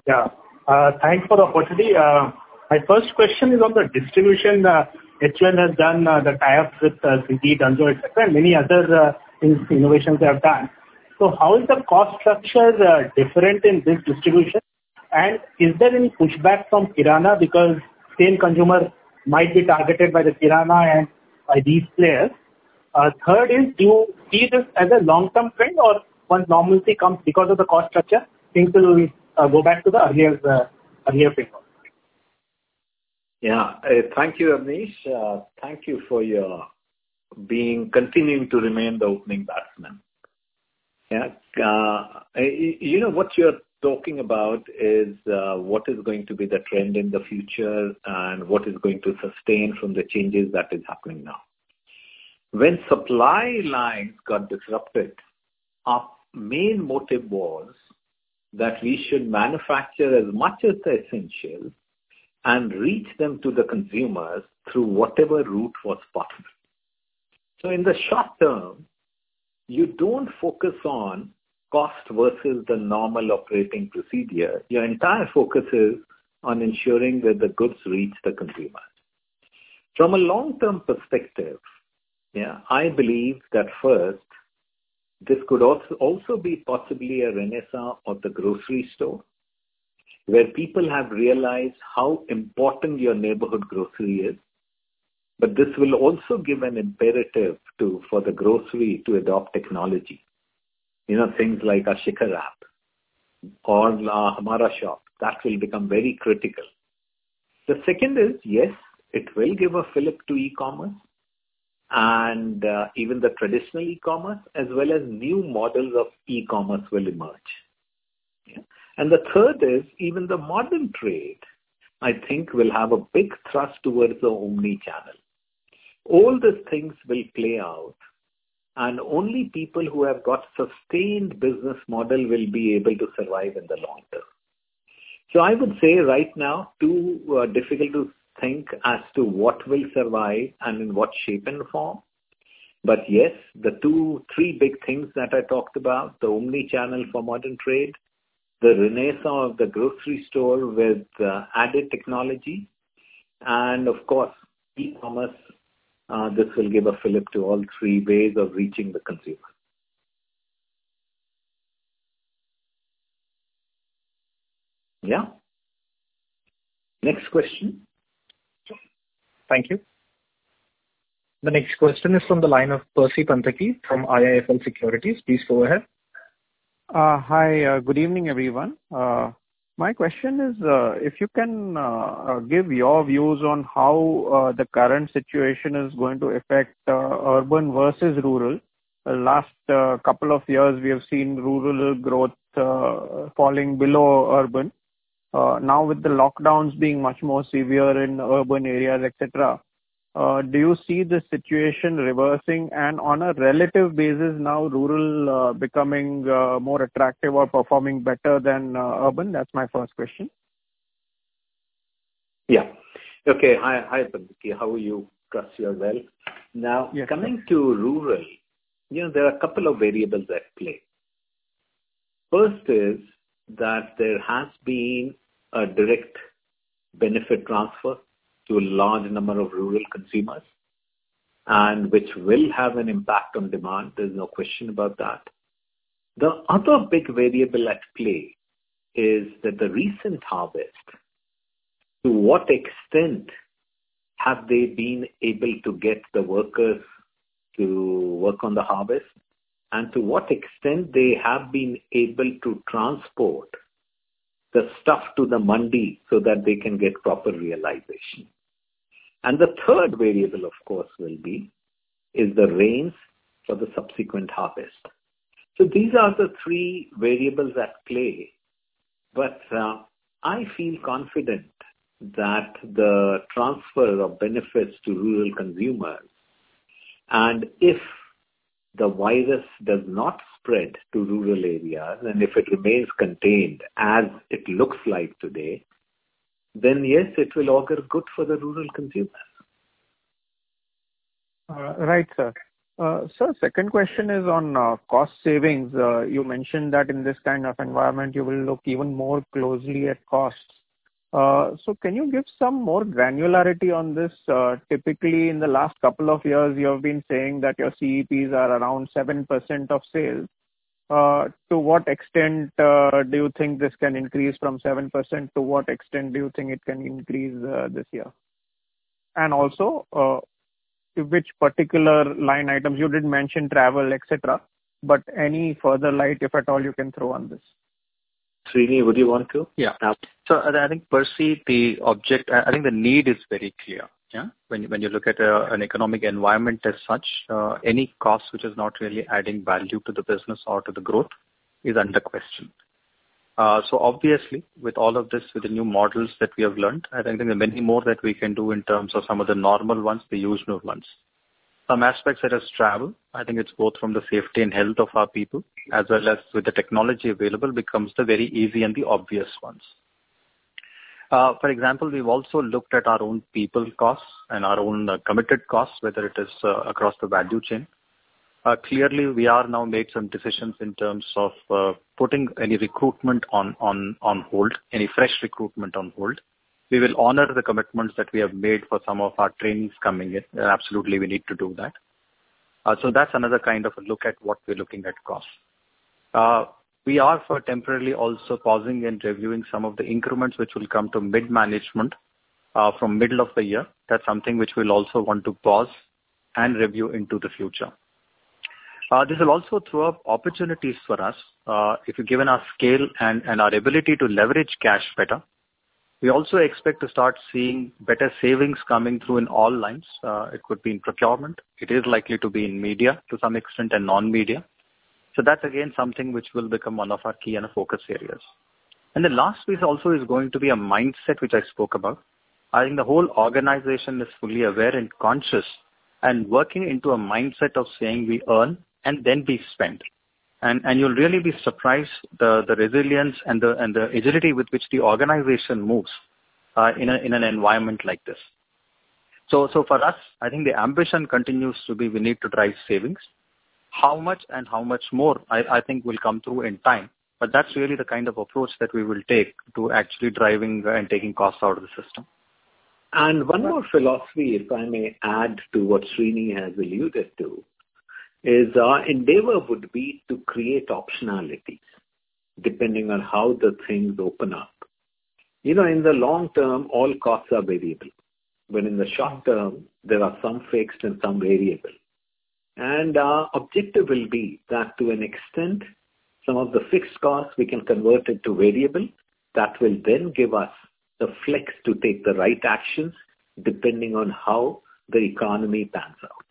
Yeah. Uh, thanks for the opportunity. Uh, my first question is on the distribution. Uh, HUL has done the tie-ups with Swiggy, Dunzo, et cetera, and many other innovations they have done. So how is the cost structure uh, different in this distribution? And is there any pushback from kirana because same consumer might be targeted by the kirana and by these players? Uh, third is, do you see this as a long-term trend or once normalcy comes because of the cost structure, things will uh, go back to the earlier framework? Yeah. Thank you, Abneesh. Thank you for your being continuing to remain the opening batsman. Uh, what you're talking about is uh, what is going to be the trend in the future and what is going to sustain from the changes that is happening now. When supply lines got disrupted, our main motive was that we should manufacture as much as the essential and reach them to the consumers through whatever route was possible. So in the short term, you don't focus on cost versus the normal operating procedure. Your entire focus is on ensuring that the goods reach the consumer. From a long-term perspective, yeah, I believe that first, this could also, also be possibly a renaissance of the grocery store, where people have realized how important your neighborhood grocery is. But this will also give an imperative to, for the grocery to adopt technology. You know, things like a Shikhar app or Hamara Shop, that will become very critical. The second is, yes, it will give a fillip to e-commerce and uh, even the traditional e-commerce, as well as new models of e-commerce will emerge. And the third is even the modern trade, I think, will have a big thrust towards the omni-channel. All these things will play out, and only people who have got sustained business model will be able to survive in the long term. So I would say right now, too uh, difficult to think as to what will survive and in what shape and form. But yes, the two, three big things that I talked about, the omni-channel for modern trade, the renaissance of the grocery store with uh, added technology, and of course, e-commerce, Uh, this will give a fillip to all three ways of reaching the consumer. Yeah. Next question. Thank you. The next question is from the line of Percy Panthaki from IIFL Securities. Please go ahead. Uh, hi. Uh, good evening, everyone. My question is, uh, if you can uh, uh, give your views on how the current situation is going to affect urban versus rural. Last couple of years, we have seen rural growth falling below urban. Now with the lockdowns being much more severe in urban areas, et cetera, Uh, do you see the situation reversing and on a relative basis now rural uh, becoming uh, more attractive or performing better than urban? That's my first question. Yeah. Okay. Hi, Percy. How are you? Trust you are well. Yes. Coming to rural, you know, there are a couple of variables at play. First is that there has been a direct benefit transfer to a large number of rural consumers, and which will have an impact on demand. There's no question about that. The other big variable at play is that the recent harvest, to what extent have they been able to get the workers to work on the harvest, and to what extent they have been able to transport the stuff to the mandi so that they can get proper realization. And the third variable, of course, will be, is the rains for the subsequent harvest. So these are the three variables at play. But uh, I feel confident that the transfer of benefits to rural consumers, and if the virus does not spread to rural areas, and if it remains contained as it looks like today, then yes, it will augur good for the rural consumers. Uh, right, sir. Uh, sir, second question is on uh, cost savings. You mentioned that in this kind of environment, you will look even more closely at costs. Uh so can you give some more granularity on this? Typically, in the last couple of years, you have been saying that your CEPs are around 7% of sales. Uh, to what extent uh, do you think this can increase from 7%? To what extent do you think it can increase uh, this year? And also, which particular line items, you did mention travel, et cetera, but any further light, if at all, you can throw on this? Srini, would you want to? Yeah. So I think, Percy, I think the need is very clear. When you look at uh, an economic environment as such, uh, any cost which is not really adding value to the business or to the growth is under question. Uh, so obviously, with all of this, with the new models that we have learned, I think there are many more that we can do in terms of some of the normal ones, the usual ones. Some aspects such as travel, I think it's both from the safety and health of our people, as well as with the technology available, becomes the very easy and the obvious ones. Uh, for example, we've also looked at our own people costs and our own uh, committed costs, whether it is uh, across the value chain. Uh clearly, we are now made some decisions in terms of putting any recruitment on on on hold, any fresh recruitment on hold. We will honor the commitments that we have made for some of our trainees coming in. Absolutely, we need to do that. Uh so that's another kind of a look at what we're looking at costs. We are for temporarily also pausing and reviewing some of the increments which will come to mid-management uh, from middle of the year. That's something which we'll also want to pause and review into the future. Uh, this will also throw up opportunities for us. Uh, if given our scale and our ability to leverage cash better, we also expect to start seeing better savings coming through in all lines. It could be in procurement. It is likely to be in media to some extent, and non-media. So that's again, something which will become one of our key and focus areas. And the last piece also is going to be a mindset, which I spoke about. I think the whole organization is fully aware and conscious and working into a mindset of saying we earn and then we spend. And you'll really be surprised the resilience and the agility with which the organization moves uh, in an environment like this. So so for us, I think the ambition continues to be we need to drive savings. How much and how much more, I think will come through in time. But that's really the kind of approach that we will take to actually driving and taking costs out of the system. And one more philosophy, if I may add to what Srini has alluded to, is our endeavor would be to create optionalities depending on how the things open up. You know, in the long term, all costs are variable. But in the short term, there are some fixed and some variable. And our objective will be that to an extent, some of the fixed costs we can convert into variable, that will then give us the flex to take the right actions depending on how the economy pans out.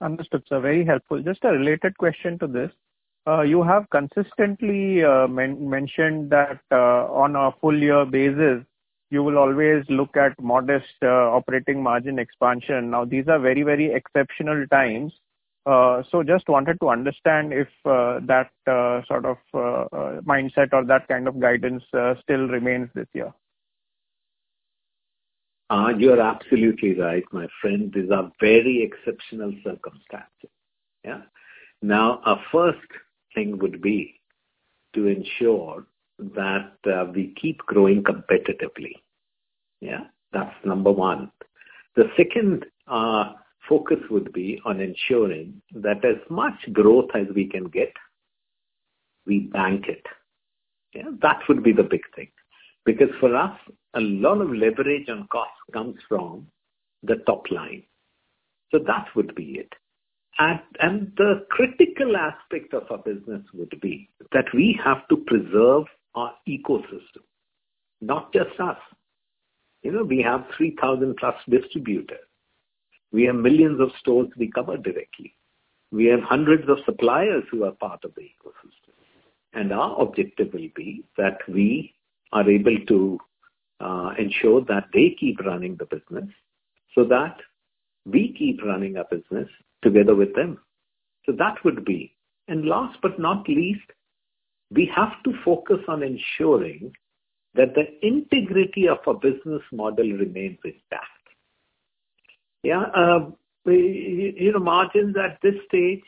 Understood, sir. Very helpful. Just a related question to this. Uh, you have consistently uh, mentioned that uh, on a full year basis, you will always look at modest uh, operating margin expansion. Now, these are very very exceptional times. Uh, so just wanted to understand if uh, that sort of mindset or that kind of guidance still remains this year. You're absolutely right, my friend. These are very exceptional circumstances. Yeah. Now, our first thing would be to ensure that uh, we keep growing competitively. Yeah. That's number one. The second uh, focus would be on ensuring that as much growth as we can get, we bank it. Yeah. That would be the big thing. Because for us, a lot of leverage on cost comes from the top line. So that would be it. And the critical aspect of our business would be that we have to preserve our ecosystem, not just us. You know, we have 3,000+ distributors. We have millions of stores we cover directly. We have hundreds of suppliers who are part of the ecosystem. And our objective will be that we are able to uh, ensure that they keep running the business so that we keep running our business together with them. So that would be. And last but not least, we have to focus on ensuring that the integrity of our business model remains intact. Yeah, uh Margins at this stage,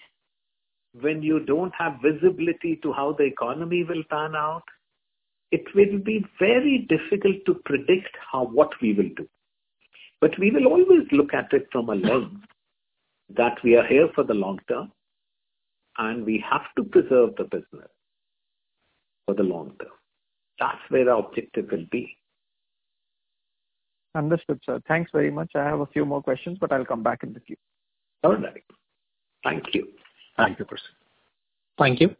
when you don't have visibility to how the economy will pan out, it will be very difficult to predict how what we will do. But we will always look at it from a lens that we are here for the long term, and we have to preserve the business for the long term. That's where our objective will be. Understood, sir. Thanks very much. I have a few more questions, but I'll come back in the queue. All right. Thank you. Thank you, Prasid. Thank you.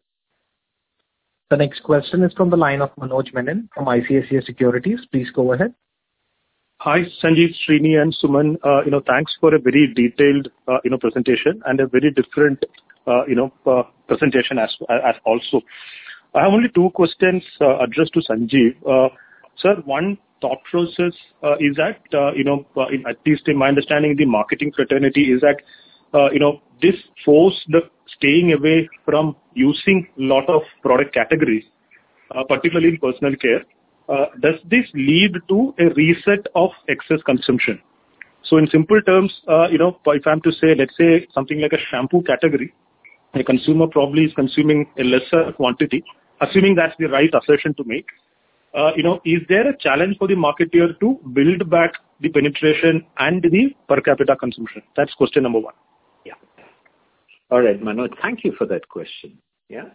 The next question is from the line of Manoj Menon from ICICI Securities. Please go ahead. Hi, Sanjiv, Srini, and Suman. Uh, you know, thanks for a very detailed uh, you know, presentation and a very different uh, you know, presentation as as also. I have only two questions uh, addressed to Sanjiv. Uh, sir, one thought process uh, is that, you know, at least in my understanding, the marketing fraternity is that you know, this forced the staying away from using lot of product categories, particularly in personal care. Does this lead to a reset of excess consumption? So in simple terms, you know, if I'm to say, let's say something like a shampoo category, a consumer probably is consuming a lesser quantity, assuming that's the right assertion to make. Uh, you know, is there a challenge for the marketer to build back the penetration and the per capita consumption? That's question number one. Yeah. All right, Manoj, thank you for that question. Yeah.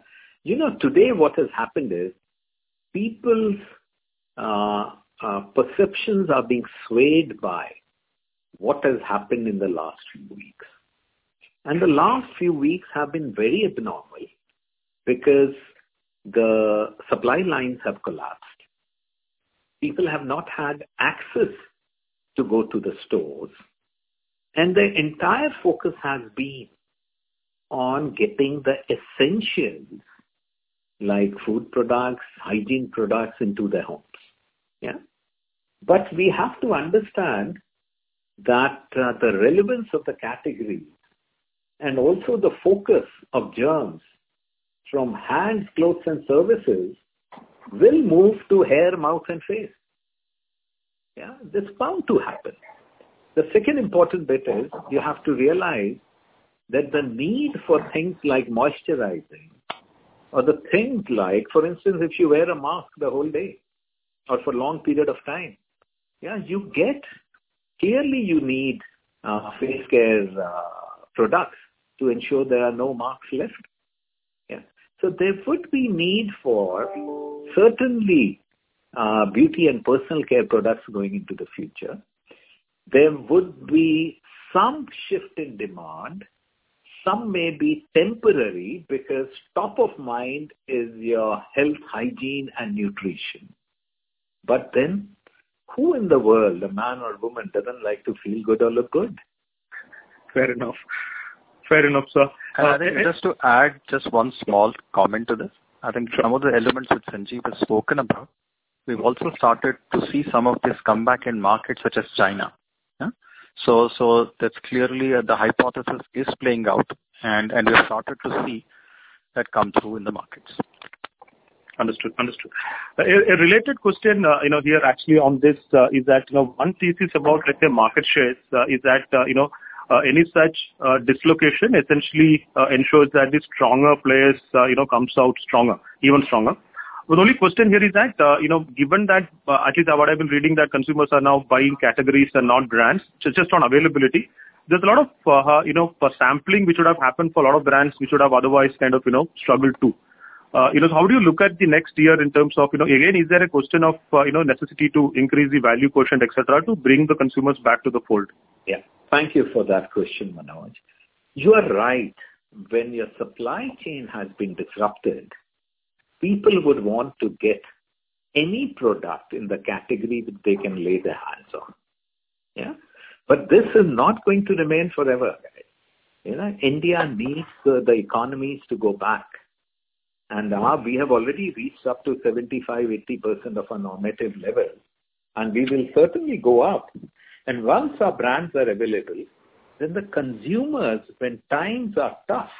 You know, today what has happened is people's uh, uh, perceptions are being swayed by what has happened in the last few weeks. And the last few weeks have been very abnormal because the supply lines have collapsed. People have not had access to go to the stores, and the entire focus has been on getting the essentials like food products, hygiene products into their homes. Yeah. But we have to understand that uh, the relevance of the category and also the focus of germs from hands, clothes, and services will move to hair, mouth, and face. Yeah. That's bound to happen. The second important bit is you have to realize that the need for things like moisturizing or the things like, for instance, if you wear a mask the whole day or for a long period of time, yeah, you get, clearly you need uh, face care uh, products to ensure there are no marks left. Yeah. So there would be need for certainly uh, beauty and personal care products going into the future. There would be some shift in demand some may be temporary because top of mind is your health, hygiene, and nutrition. But then, who in the world, a man or woman, doesn't like to feel good or look good? Fair enough. Fair enough, sir. I uh, think eh? just to add just one small comment to this. I think some of the elements which Sanjiv has spoken about, we've also started to see some of this come back in markets such as China. So so that's clearly uh, the hypothesis is playing out, and we have started to see that come through in the markets. Understood. Understood. A related question uh, you know, here actually on this uh, is that you know one thesis about, let's say, market shares is that Uh, any such uh, dislocation essentially uh, ensures that the stronger players you know, comes out stronger, even stronger. The only question here is that you know, given that, at least what I've been reading, that consumers are now buying categories and not brands, just on availability, there's a lot of you know, sampling which would have happened for a lot of brands which would have otherwise kind of you know, struggled too. You know, how do you look at the next year in terms of, you know, again, is there a question of you know, necessity to increase the value quotient, etc., to bring the consumers back to the fold? Yeah. Thank you for that question, Manoj. You are right. When your supply chain has been disrupted, people would want to get any product in the category that they can lay their hands on. Yeah? But this is not going to remain forever, guys. India needs the economies to go back. And we have already reached up to 75%-80% of our normative level. And we will certainly go up. And once our brands are available, then the consumers, when times are tough,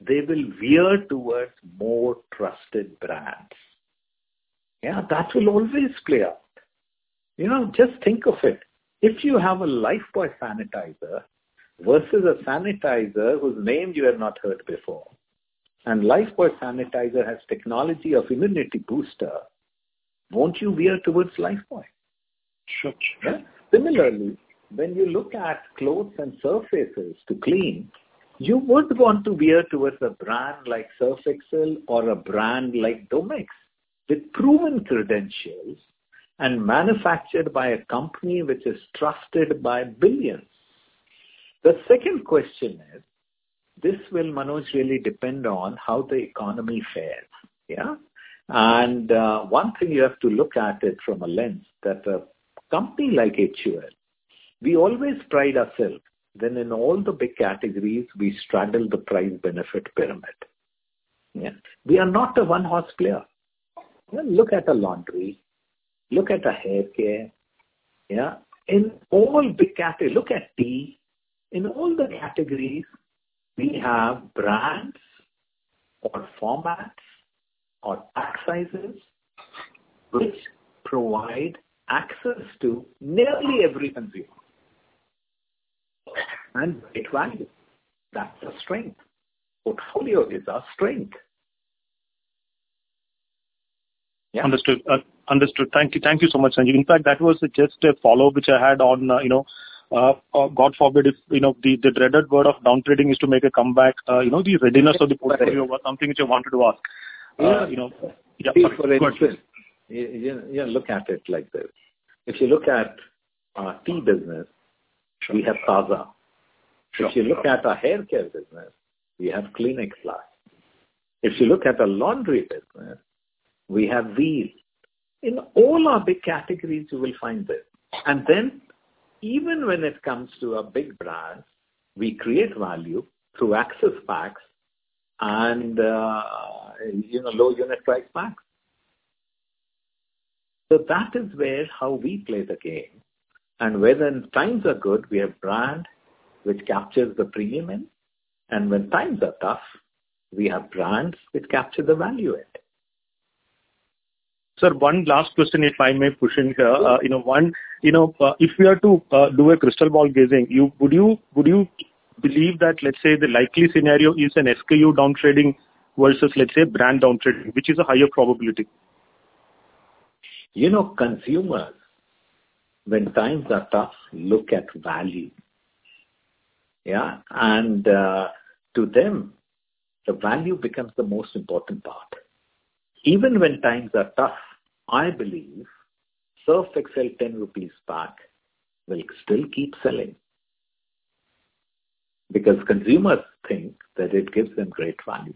they will veer towards more trusted brands. Yeah? That will always play out. You know, just think of it. If you have a Lifebuoy sanitizer versus a sanitizer whose name you have not heard before, and Lifebuoy sanitizer has technology of immunity booster, won't you veer towards Lifebuoy? Sure. Similarly, when you look at clothes and surfaces to clean, you would want to veer towards a brand like Surf Excel or a brand like Domex with proven credentials and manufactured by a company which is trusted by billions. The second question is, this will, Manoj, really depend on how the economy fares. Yeah? And uh, one thing you have to look at it from a lens that a company like HUL, we always pride ourselves that in all the big categories, we straddle the price-benefit pyramid. Yeah? We are not a one-horse player. Look at a laundry. Look at a hair care. Yeah? In all big categories, look at tea. In all the categories, we have brands or formats or pack sizes which provide access to nearly every consumer. And great value. That's a strength. Portfolio is our strength. Yeah? Understood. Uh, understood. Thank you. Thank you so much, Sanjiv. In fact, that was just a follow-up which I had on, uh, you know, uh, God forbid, if you know, the dreaded word of downtrading is to make a comeback, you know, the readiness of the portfolio was something which I wanted to ask. You know. Yeah. For instance, look at it like this. If you look at our tea business, we have Taaza. If you look at our hair care business, we have Clinic Plus. If you look at our laundry business, we have Wheel. In all our big categories, you will find this. And then, even when it comes to our big brands, we create value through access packs and uh, you know low unit price packs. So that is where how we play the game. And when times are good, we have brand which captures the premium in. And when times are tough, we have brands which capture the value in. Sir, one last question, if I may push in here. Uh, you know, One, you know, uh, if we are to uh, do a crystal ball gazing, you would you would you believe that, let's say, the likely scenario is an SKU downtrading versus, let's say, brand downtrading, which is a higher probability? You know, consumers, when times are tough, look at value. Yeah? And uh, to them, the value becomes the most important part. Even when times are tough, I believe Surf Excel 10 rupees pack will still keep selling because consumers think that it gives them great value.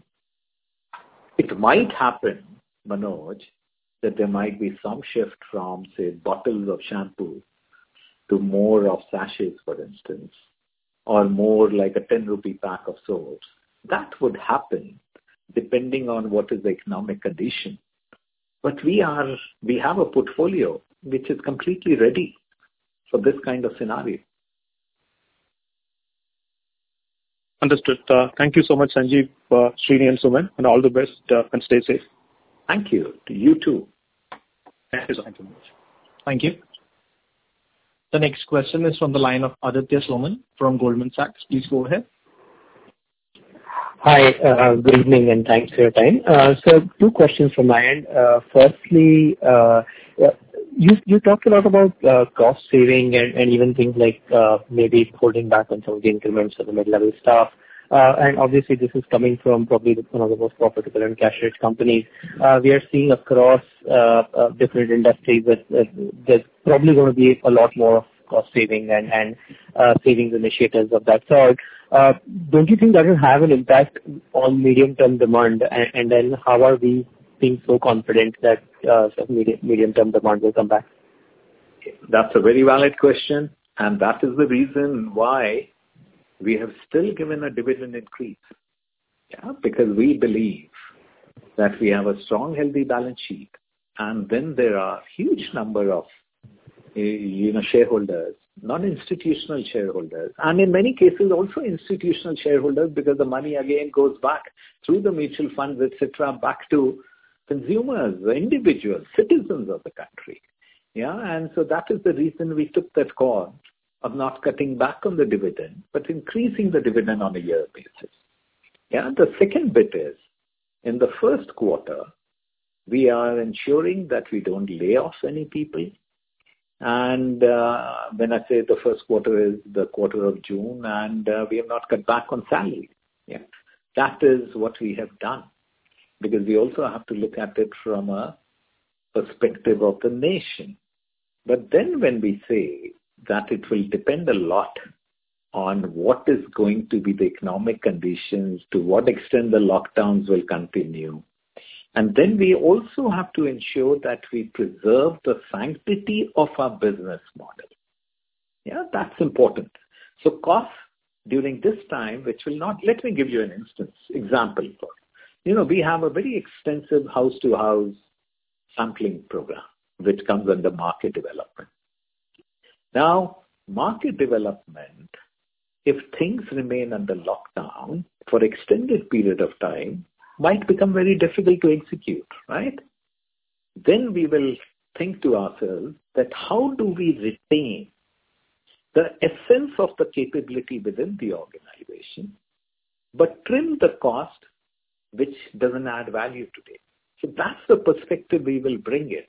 It might happen, Manoj, that there might be some shift from, say, bottles of shampoo to more of sachets, for instance, or more like a 10 rupee pack of soaps. That would happen depending on what is the economic condition. But we are, we have a portfolio which is completely ready for this kind of scenario. Understood. Uh, thank you so much, Sanjiv, uh, Srini, and Suman, and all the best, uh, and stay safe. Thank you. To you, too. Thank you so much. Thank you. The next question is from the line of Aditya Soman from Goldman Sachs. Please go ahead. Hi, uh, good evening, and thanks for your time. Uh, so two questions from my end. Uh, firstly, you you talked a lot about cost saving and even things like maybe holding back on some of the increments of the mid-level staff. Uh, and obviously, this is coming from probably one of the most profitable and cash-rich companies. Uh, we are seeing across uh, different industries that there's probably gonna be a lot more cost saving and savings initiatives of that sort. Don't you think that will have an impact on medium-term demand? And then how are we being so confident that medium-term demand will come back? That's a very valid question, and that is the reason why we have still given a dividend increase. Yeah, because we believe that we have a strong, healthy balance sheet, and then there are huge number of, eh, you know, shareholders, non-institutional shareholders, and in many cases, also institutional shareholders, because the money again goes back through the mutual funds, et cetera, back to consumers, the individuals, citizens of the country. Yeah, and so that is the reason we took that call of not cutting back on the dividend, but increasing the dividend on a year basis. Yeah, the second bit is, in the first quarter, we are ensuring that we don't lay off any people. And, uh, when I say the first quarter is the quarter of June, and, uh, we have not cut back on salary. Yeah. That is what we have done, because we also have to look at it from a perspective of the nation. But then when we say that it will depend a lot on what is going to be the economic conditions, to what extent the lockdowns will continue, and then we also have to ensure that we preserve the sanctity of our business model. Yeah, that's important. So cost during this time, which will not... Let me give you an instance, example. You know, we have a very extensive house-to-house sampling program, which comes under market development. Now, market development, if things remain under lockdown for extended period of time, might become very difficult to execute, right? Then we will think to ourselves that how do we retain the essence of the capability within the organization, but trim the cost which doesn't add value today? So that's the perspective we will bring in.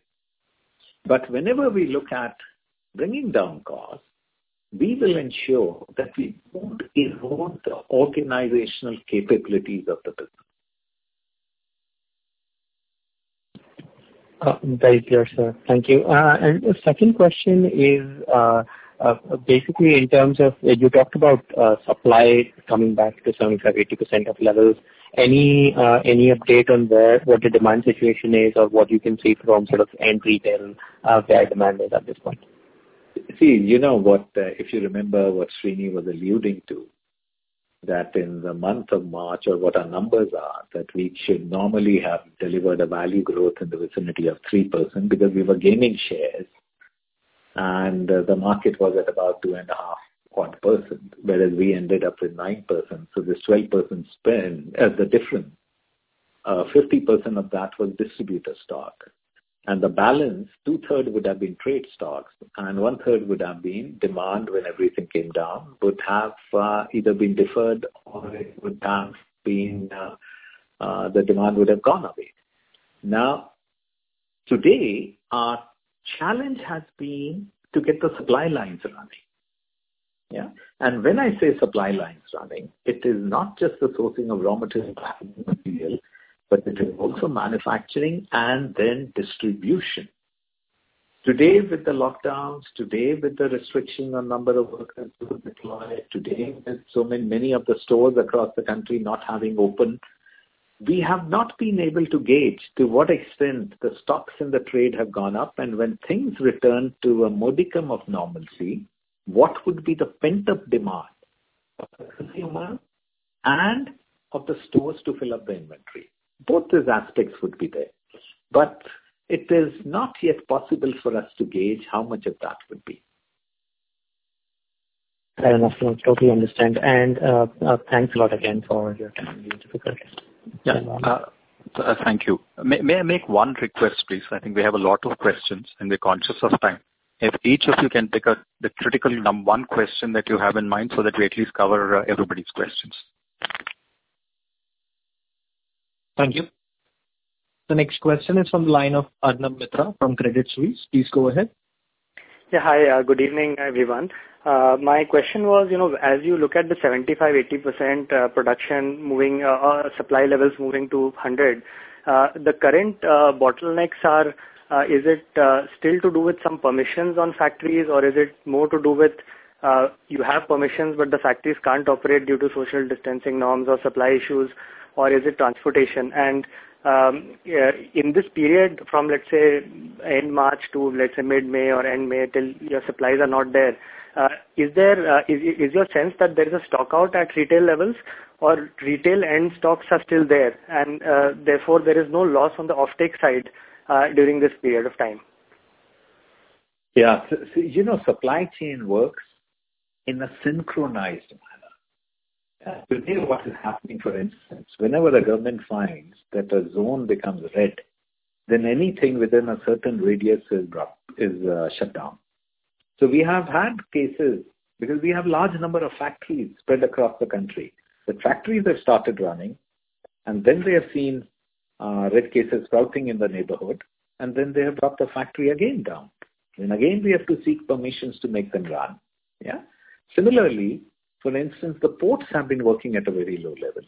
But whenever we look at bringing down costs, we will ensure that we don't erode the organizational capabilities of the business. Uh, very clear, sir. Thank you. Uh, and the second question is, uh, basically in terms of, you talked about, supply coming back to 75%-80% of levels. Any any update on where, what the demand situation is or what you can see from sort of end retail, where demand is at this point? See, you know what, uh, if you remember what Srini was alluding to, that in the month of March, or what our numbers are, that we should normally have delivered a value growth in the vicinity of 3% because we were gaining shares, and uh, the market was at about 2.5 odd percent, whereas we ended up with 9%. So this 12% spend, as the difference, 50% of that was distributor stock, and the balance, two-thirds would have been trade stocks, and one-third would have been demand when everything came down, would have uh, either been deferred or it would have been uh, uh, the demand would have gone away. Now, today, our challenge has been to get the supply lines running. Yeah? And when I say supply lines running, it is not just the sourcing of raw material, but it is also manufacturing and then distribution. Today, with the lockdowns, today with the restriction on number of workers deployed, today with so many, many of the stores across the country not having open, we have not been able to gauge to what extent the stocks in the trade have gone up, and when things return to a modicum of normalcy, what would be the pent-up demand of the consumer and of the stores to fill up the inventory. Both these aspects would be there. But it is not yet possible for us to gauge how much of that would be. Fair enough. I totally understand. And uh, uh, thanks a lot again for your time. Difficult. Yeah. Uh, thank you. May I make one request, please? I think we have a lot of questions, and we're conscious of time. If each of you can pick up the critical number one question that you have in mind so that we at least cover everybody's questions. Thank you. The next question is from the line of Arnab Mitra from Credit Suisse. Please go ahead. Yeah. Hi. Uh, good evening, everyone. Uh, my question was, you know, as you look at the 75%-80% uh, production moving supply levels moving to 100, the current bottlenecks are, is it still to do with some permissions on factories, or is it more to do with you have permissions, but the factories can't operate due to social distancing norms or supply issues, or is it transportation? And um, in this period from, let's say, end March to, let's say, mid-May or end May till your supplies are not there, uh, uh, is your sense that there is a stockout at retail levels, or retail end stocks are still there, and uh, therefore there is no loss on the offtake side during this period of time? Yeah. You know, supply chain works in a synchronized manner. Uh, today, what is happening, for instance, whenever the government finds that a zone becomes red, then anything within a certain radius is uh, shut down. So we have had cases because we have large number of factories spread across the country. The factories have started running, and then they have seen uh, red cases sprouting in the neighborhood, and then they have brought the factory again down. And again, we have to seek permissions to make them run. Yeah. Similarly, for instance, the ports have been working at a very low level.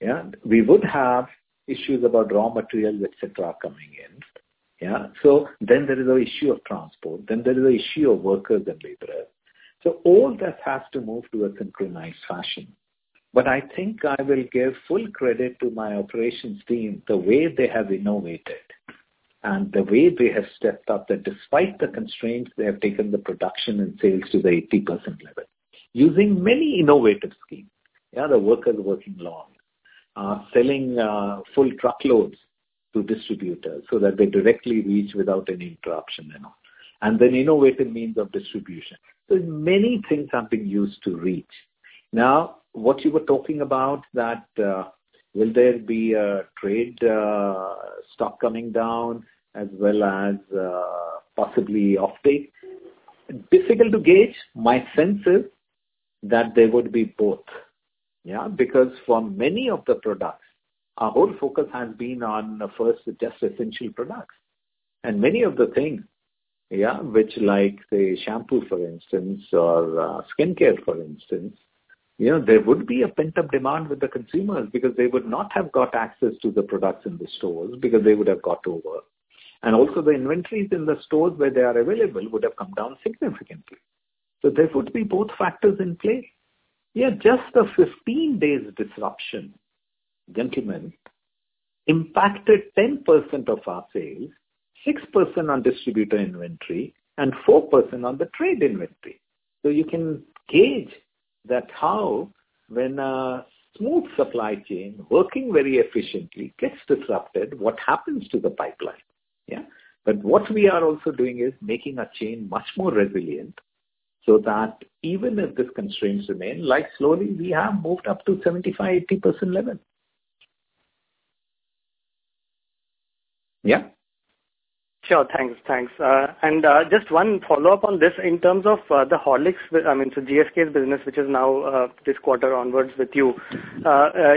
Yeah. We would have issues about raw materials, etc., coming in. Yeah. So then there is an issue of transport. Then there is an issue of workers and laborers. So all that has to move to a synchronized fashion. But I think I will give full credit to my operations team the way they have innovated and the way they have stepped up that despite the constraints, they have taken the production and sales to the 80% level using many innovative schemes. Yeah. The workers working long, uh, selling uh, full truckloads to distributors so that they directly reach without any interruption and all. And then innovative means of distribution. So many things have been used to reach. Now, what you were talking about, that uh, will there be a trade stock coming down as well as possibly offtake? Difficult to gauge. My sense is that there would be both. Yeah. Because for many of the products, our whole focus has been on first just essential products. And many of the things, yeah, which like the shampoo, for instance, or uh, skincare, for instance, you know, there would be a pent-up demand with the consumers because they would not have got access to the products in the stores because they would have got over. And also, the inventories in the stores where they are available would have come down significantly. So there would be both factors in play. Yeah. Just the 15 days disruption, gentlemen, impacted 10% of our sales, 6% on distributor inventory, and 4% on the trade inventory. So you can gauge that how when a smooth supply chain working very efficiently gets disrupted, what happens to the pipeline. Yeah. But what we are also doing is making a chain much more resilient so that even if these constraints remain, like slowly we have moved up to 75%-80% level. Yeah. Sure. Thanks. Thanks. Uh, and uh, just one follow-up on this in terms of uh, the Horlicks, I mean, so GSK's business, which is now this quarter onwards with you,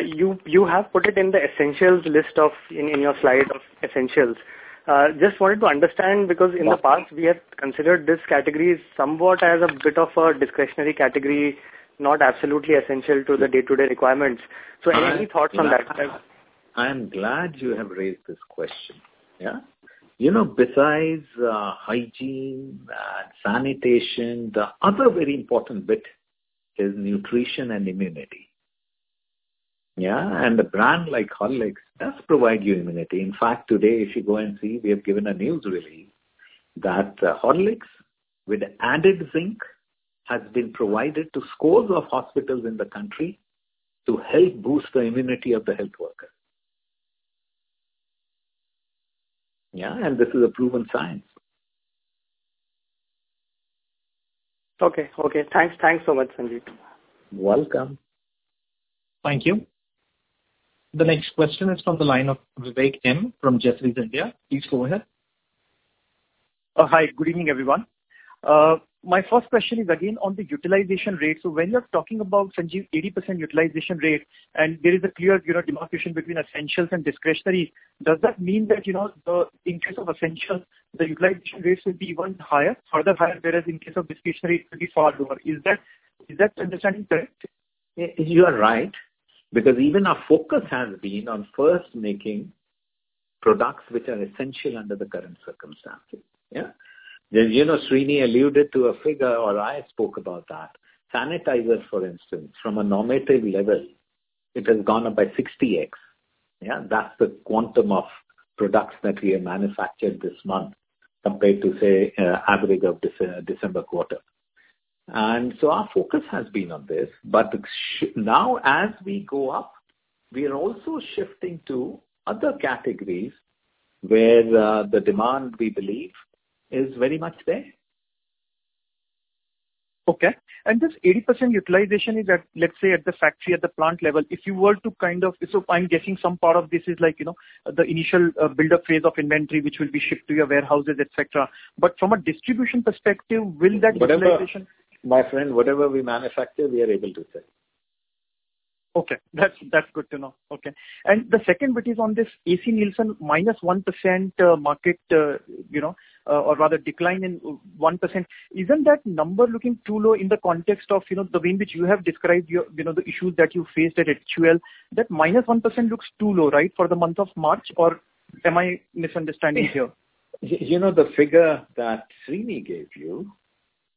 you have put it in the essentials list of in your slide of essentials. Uh, just wanted to understand because in the past, we have considered this category somewhat as a bit of a discretionary category, not absolutely essential to the day-to-day requirements. So any thoughts on that? I am glad you have raised this question. Yeah. You know, besides uh, hygiene and sanitation, the other very important bit is nutrition and immunity. Yeah, and a brand like Horlicks does provide you immunity. In fact, today, if you go and see, we have given a news release that uh, Horlicks with added zinc has been provided to scores of hospitals in the country to help boost the immunity of the health worker. Yeah, and this is a proven science. Okay. Okay. Thanks. Thanks so much, Sanjiv. Welcome. Thank you. The next question is from the line of Vivek M from Jefferies India. Please go ahead. Uh, hi. Good evening, everyone. Uh, my first question is again on the utilization rate. So when you're talking about, Sanjiv, 80% utilization rate, and there is a clear, you know, demarcation between essentials and discretionary, does that mean that, you know, in case of essentials, the utilization rates will be even higher, further higher, whereas in case of discretionary it will be far lower? Is that is that understanding correct? You are right, because even our focus has been on first making products which are essential under the current circumstances. Yeah. You know, Srini alluded to a figure, or I spoke about that. Sanitizers, for instance, from a normative level, it has gone up by 60x. Yeah. That's the quantum of products that we have manufactured this month compared to, say, uh, average of December quarter. And so our focus has been on this. But now as we go up, we are also shifting to other categories where uh, the demand, we believe, is very much there. Okay. And this 80% utilization is at, let's say, at the factory, at the plant level. If you were to kind of, so I'm guessing some part of this is like, you know, the initial uh, build-up phase of inventory, which will be shipped to your warehouses, et cetera. But from a distribution perspective, will that utilization- My friend, whatever we manufacture, we are able to sell. Okay. That's that's good to know. Okay. And the second bit is on this AC Nielsen -1% uh, market, uh, you know, uh, or rather decline in 1%. Isn't that number looking too low in the context of, you know, the way in which you have described your, you know, the issues that you faced at HUL? That -1% looks too low, right, for the month of March, or am I misunderstanding here? You know, the figure that Srini gave you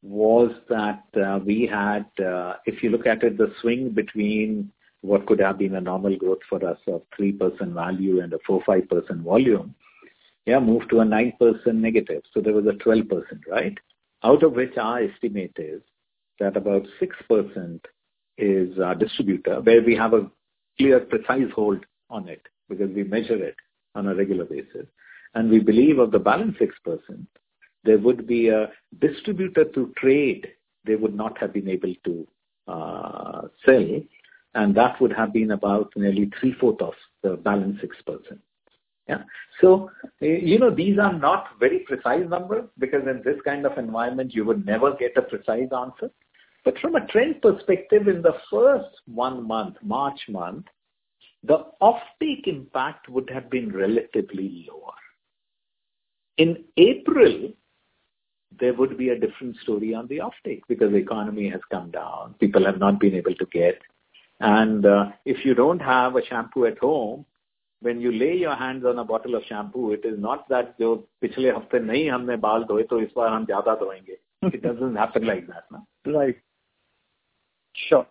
was that, uh, we had, uh, if you look at it, the swing between what could have been a normal growth for us of 3% value and a 4%-5% volume, yeah, moved to a 9% negative. So there was a 12%, right? Out of which our estimate is that about 6% is our distributor, where we have a clear, precise hold on it because we measure it on a regular basis. And we believe of the balance 6%, there would be a distributor to trade, they would not have been able to uh, sell, and that would have been about nearly three-fourths of the balance 6%. Yeah. So, eh, you know, these are not very precise numbers because in this kind of environment you would never get a precise answer. But from a trend perspective, in the first one month, March month, the offtake impact would have been relatively lower. In April, there would be a different story on the offtake because the economy has come down, people have not been able to get. And uh, if you don't have a shampoo at home, when you lay your hands on a bottle of shampoo, it is not that it doesn't happen like that, no. Right. Sure.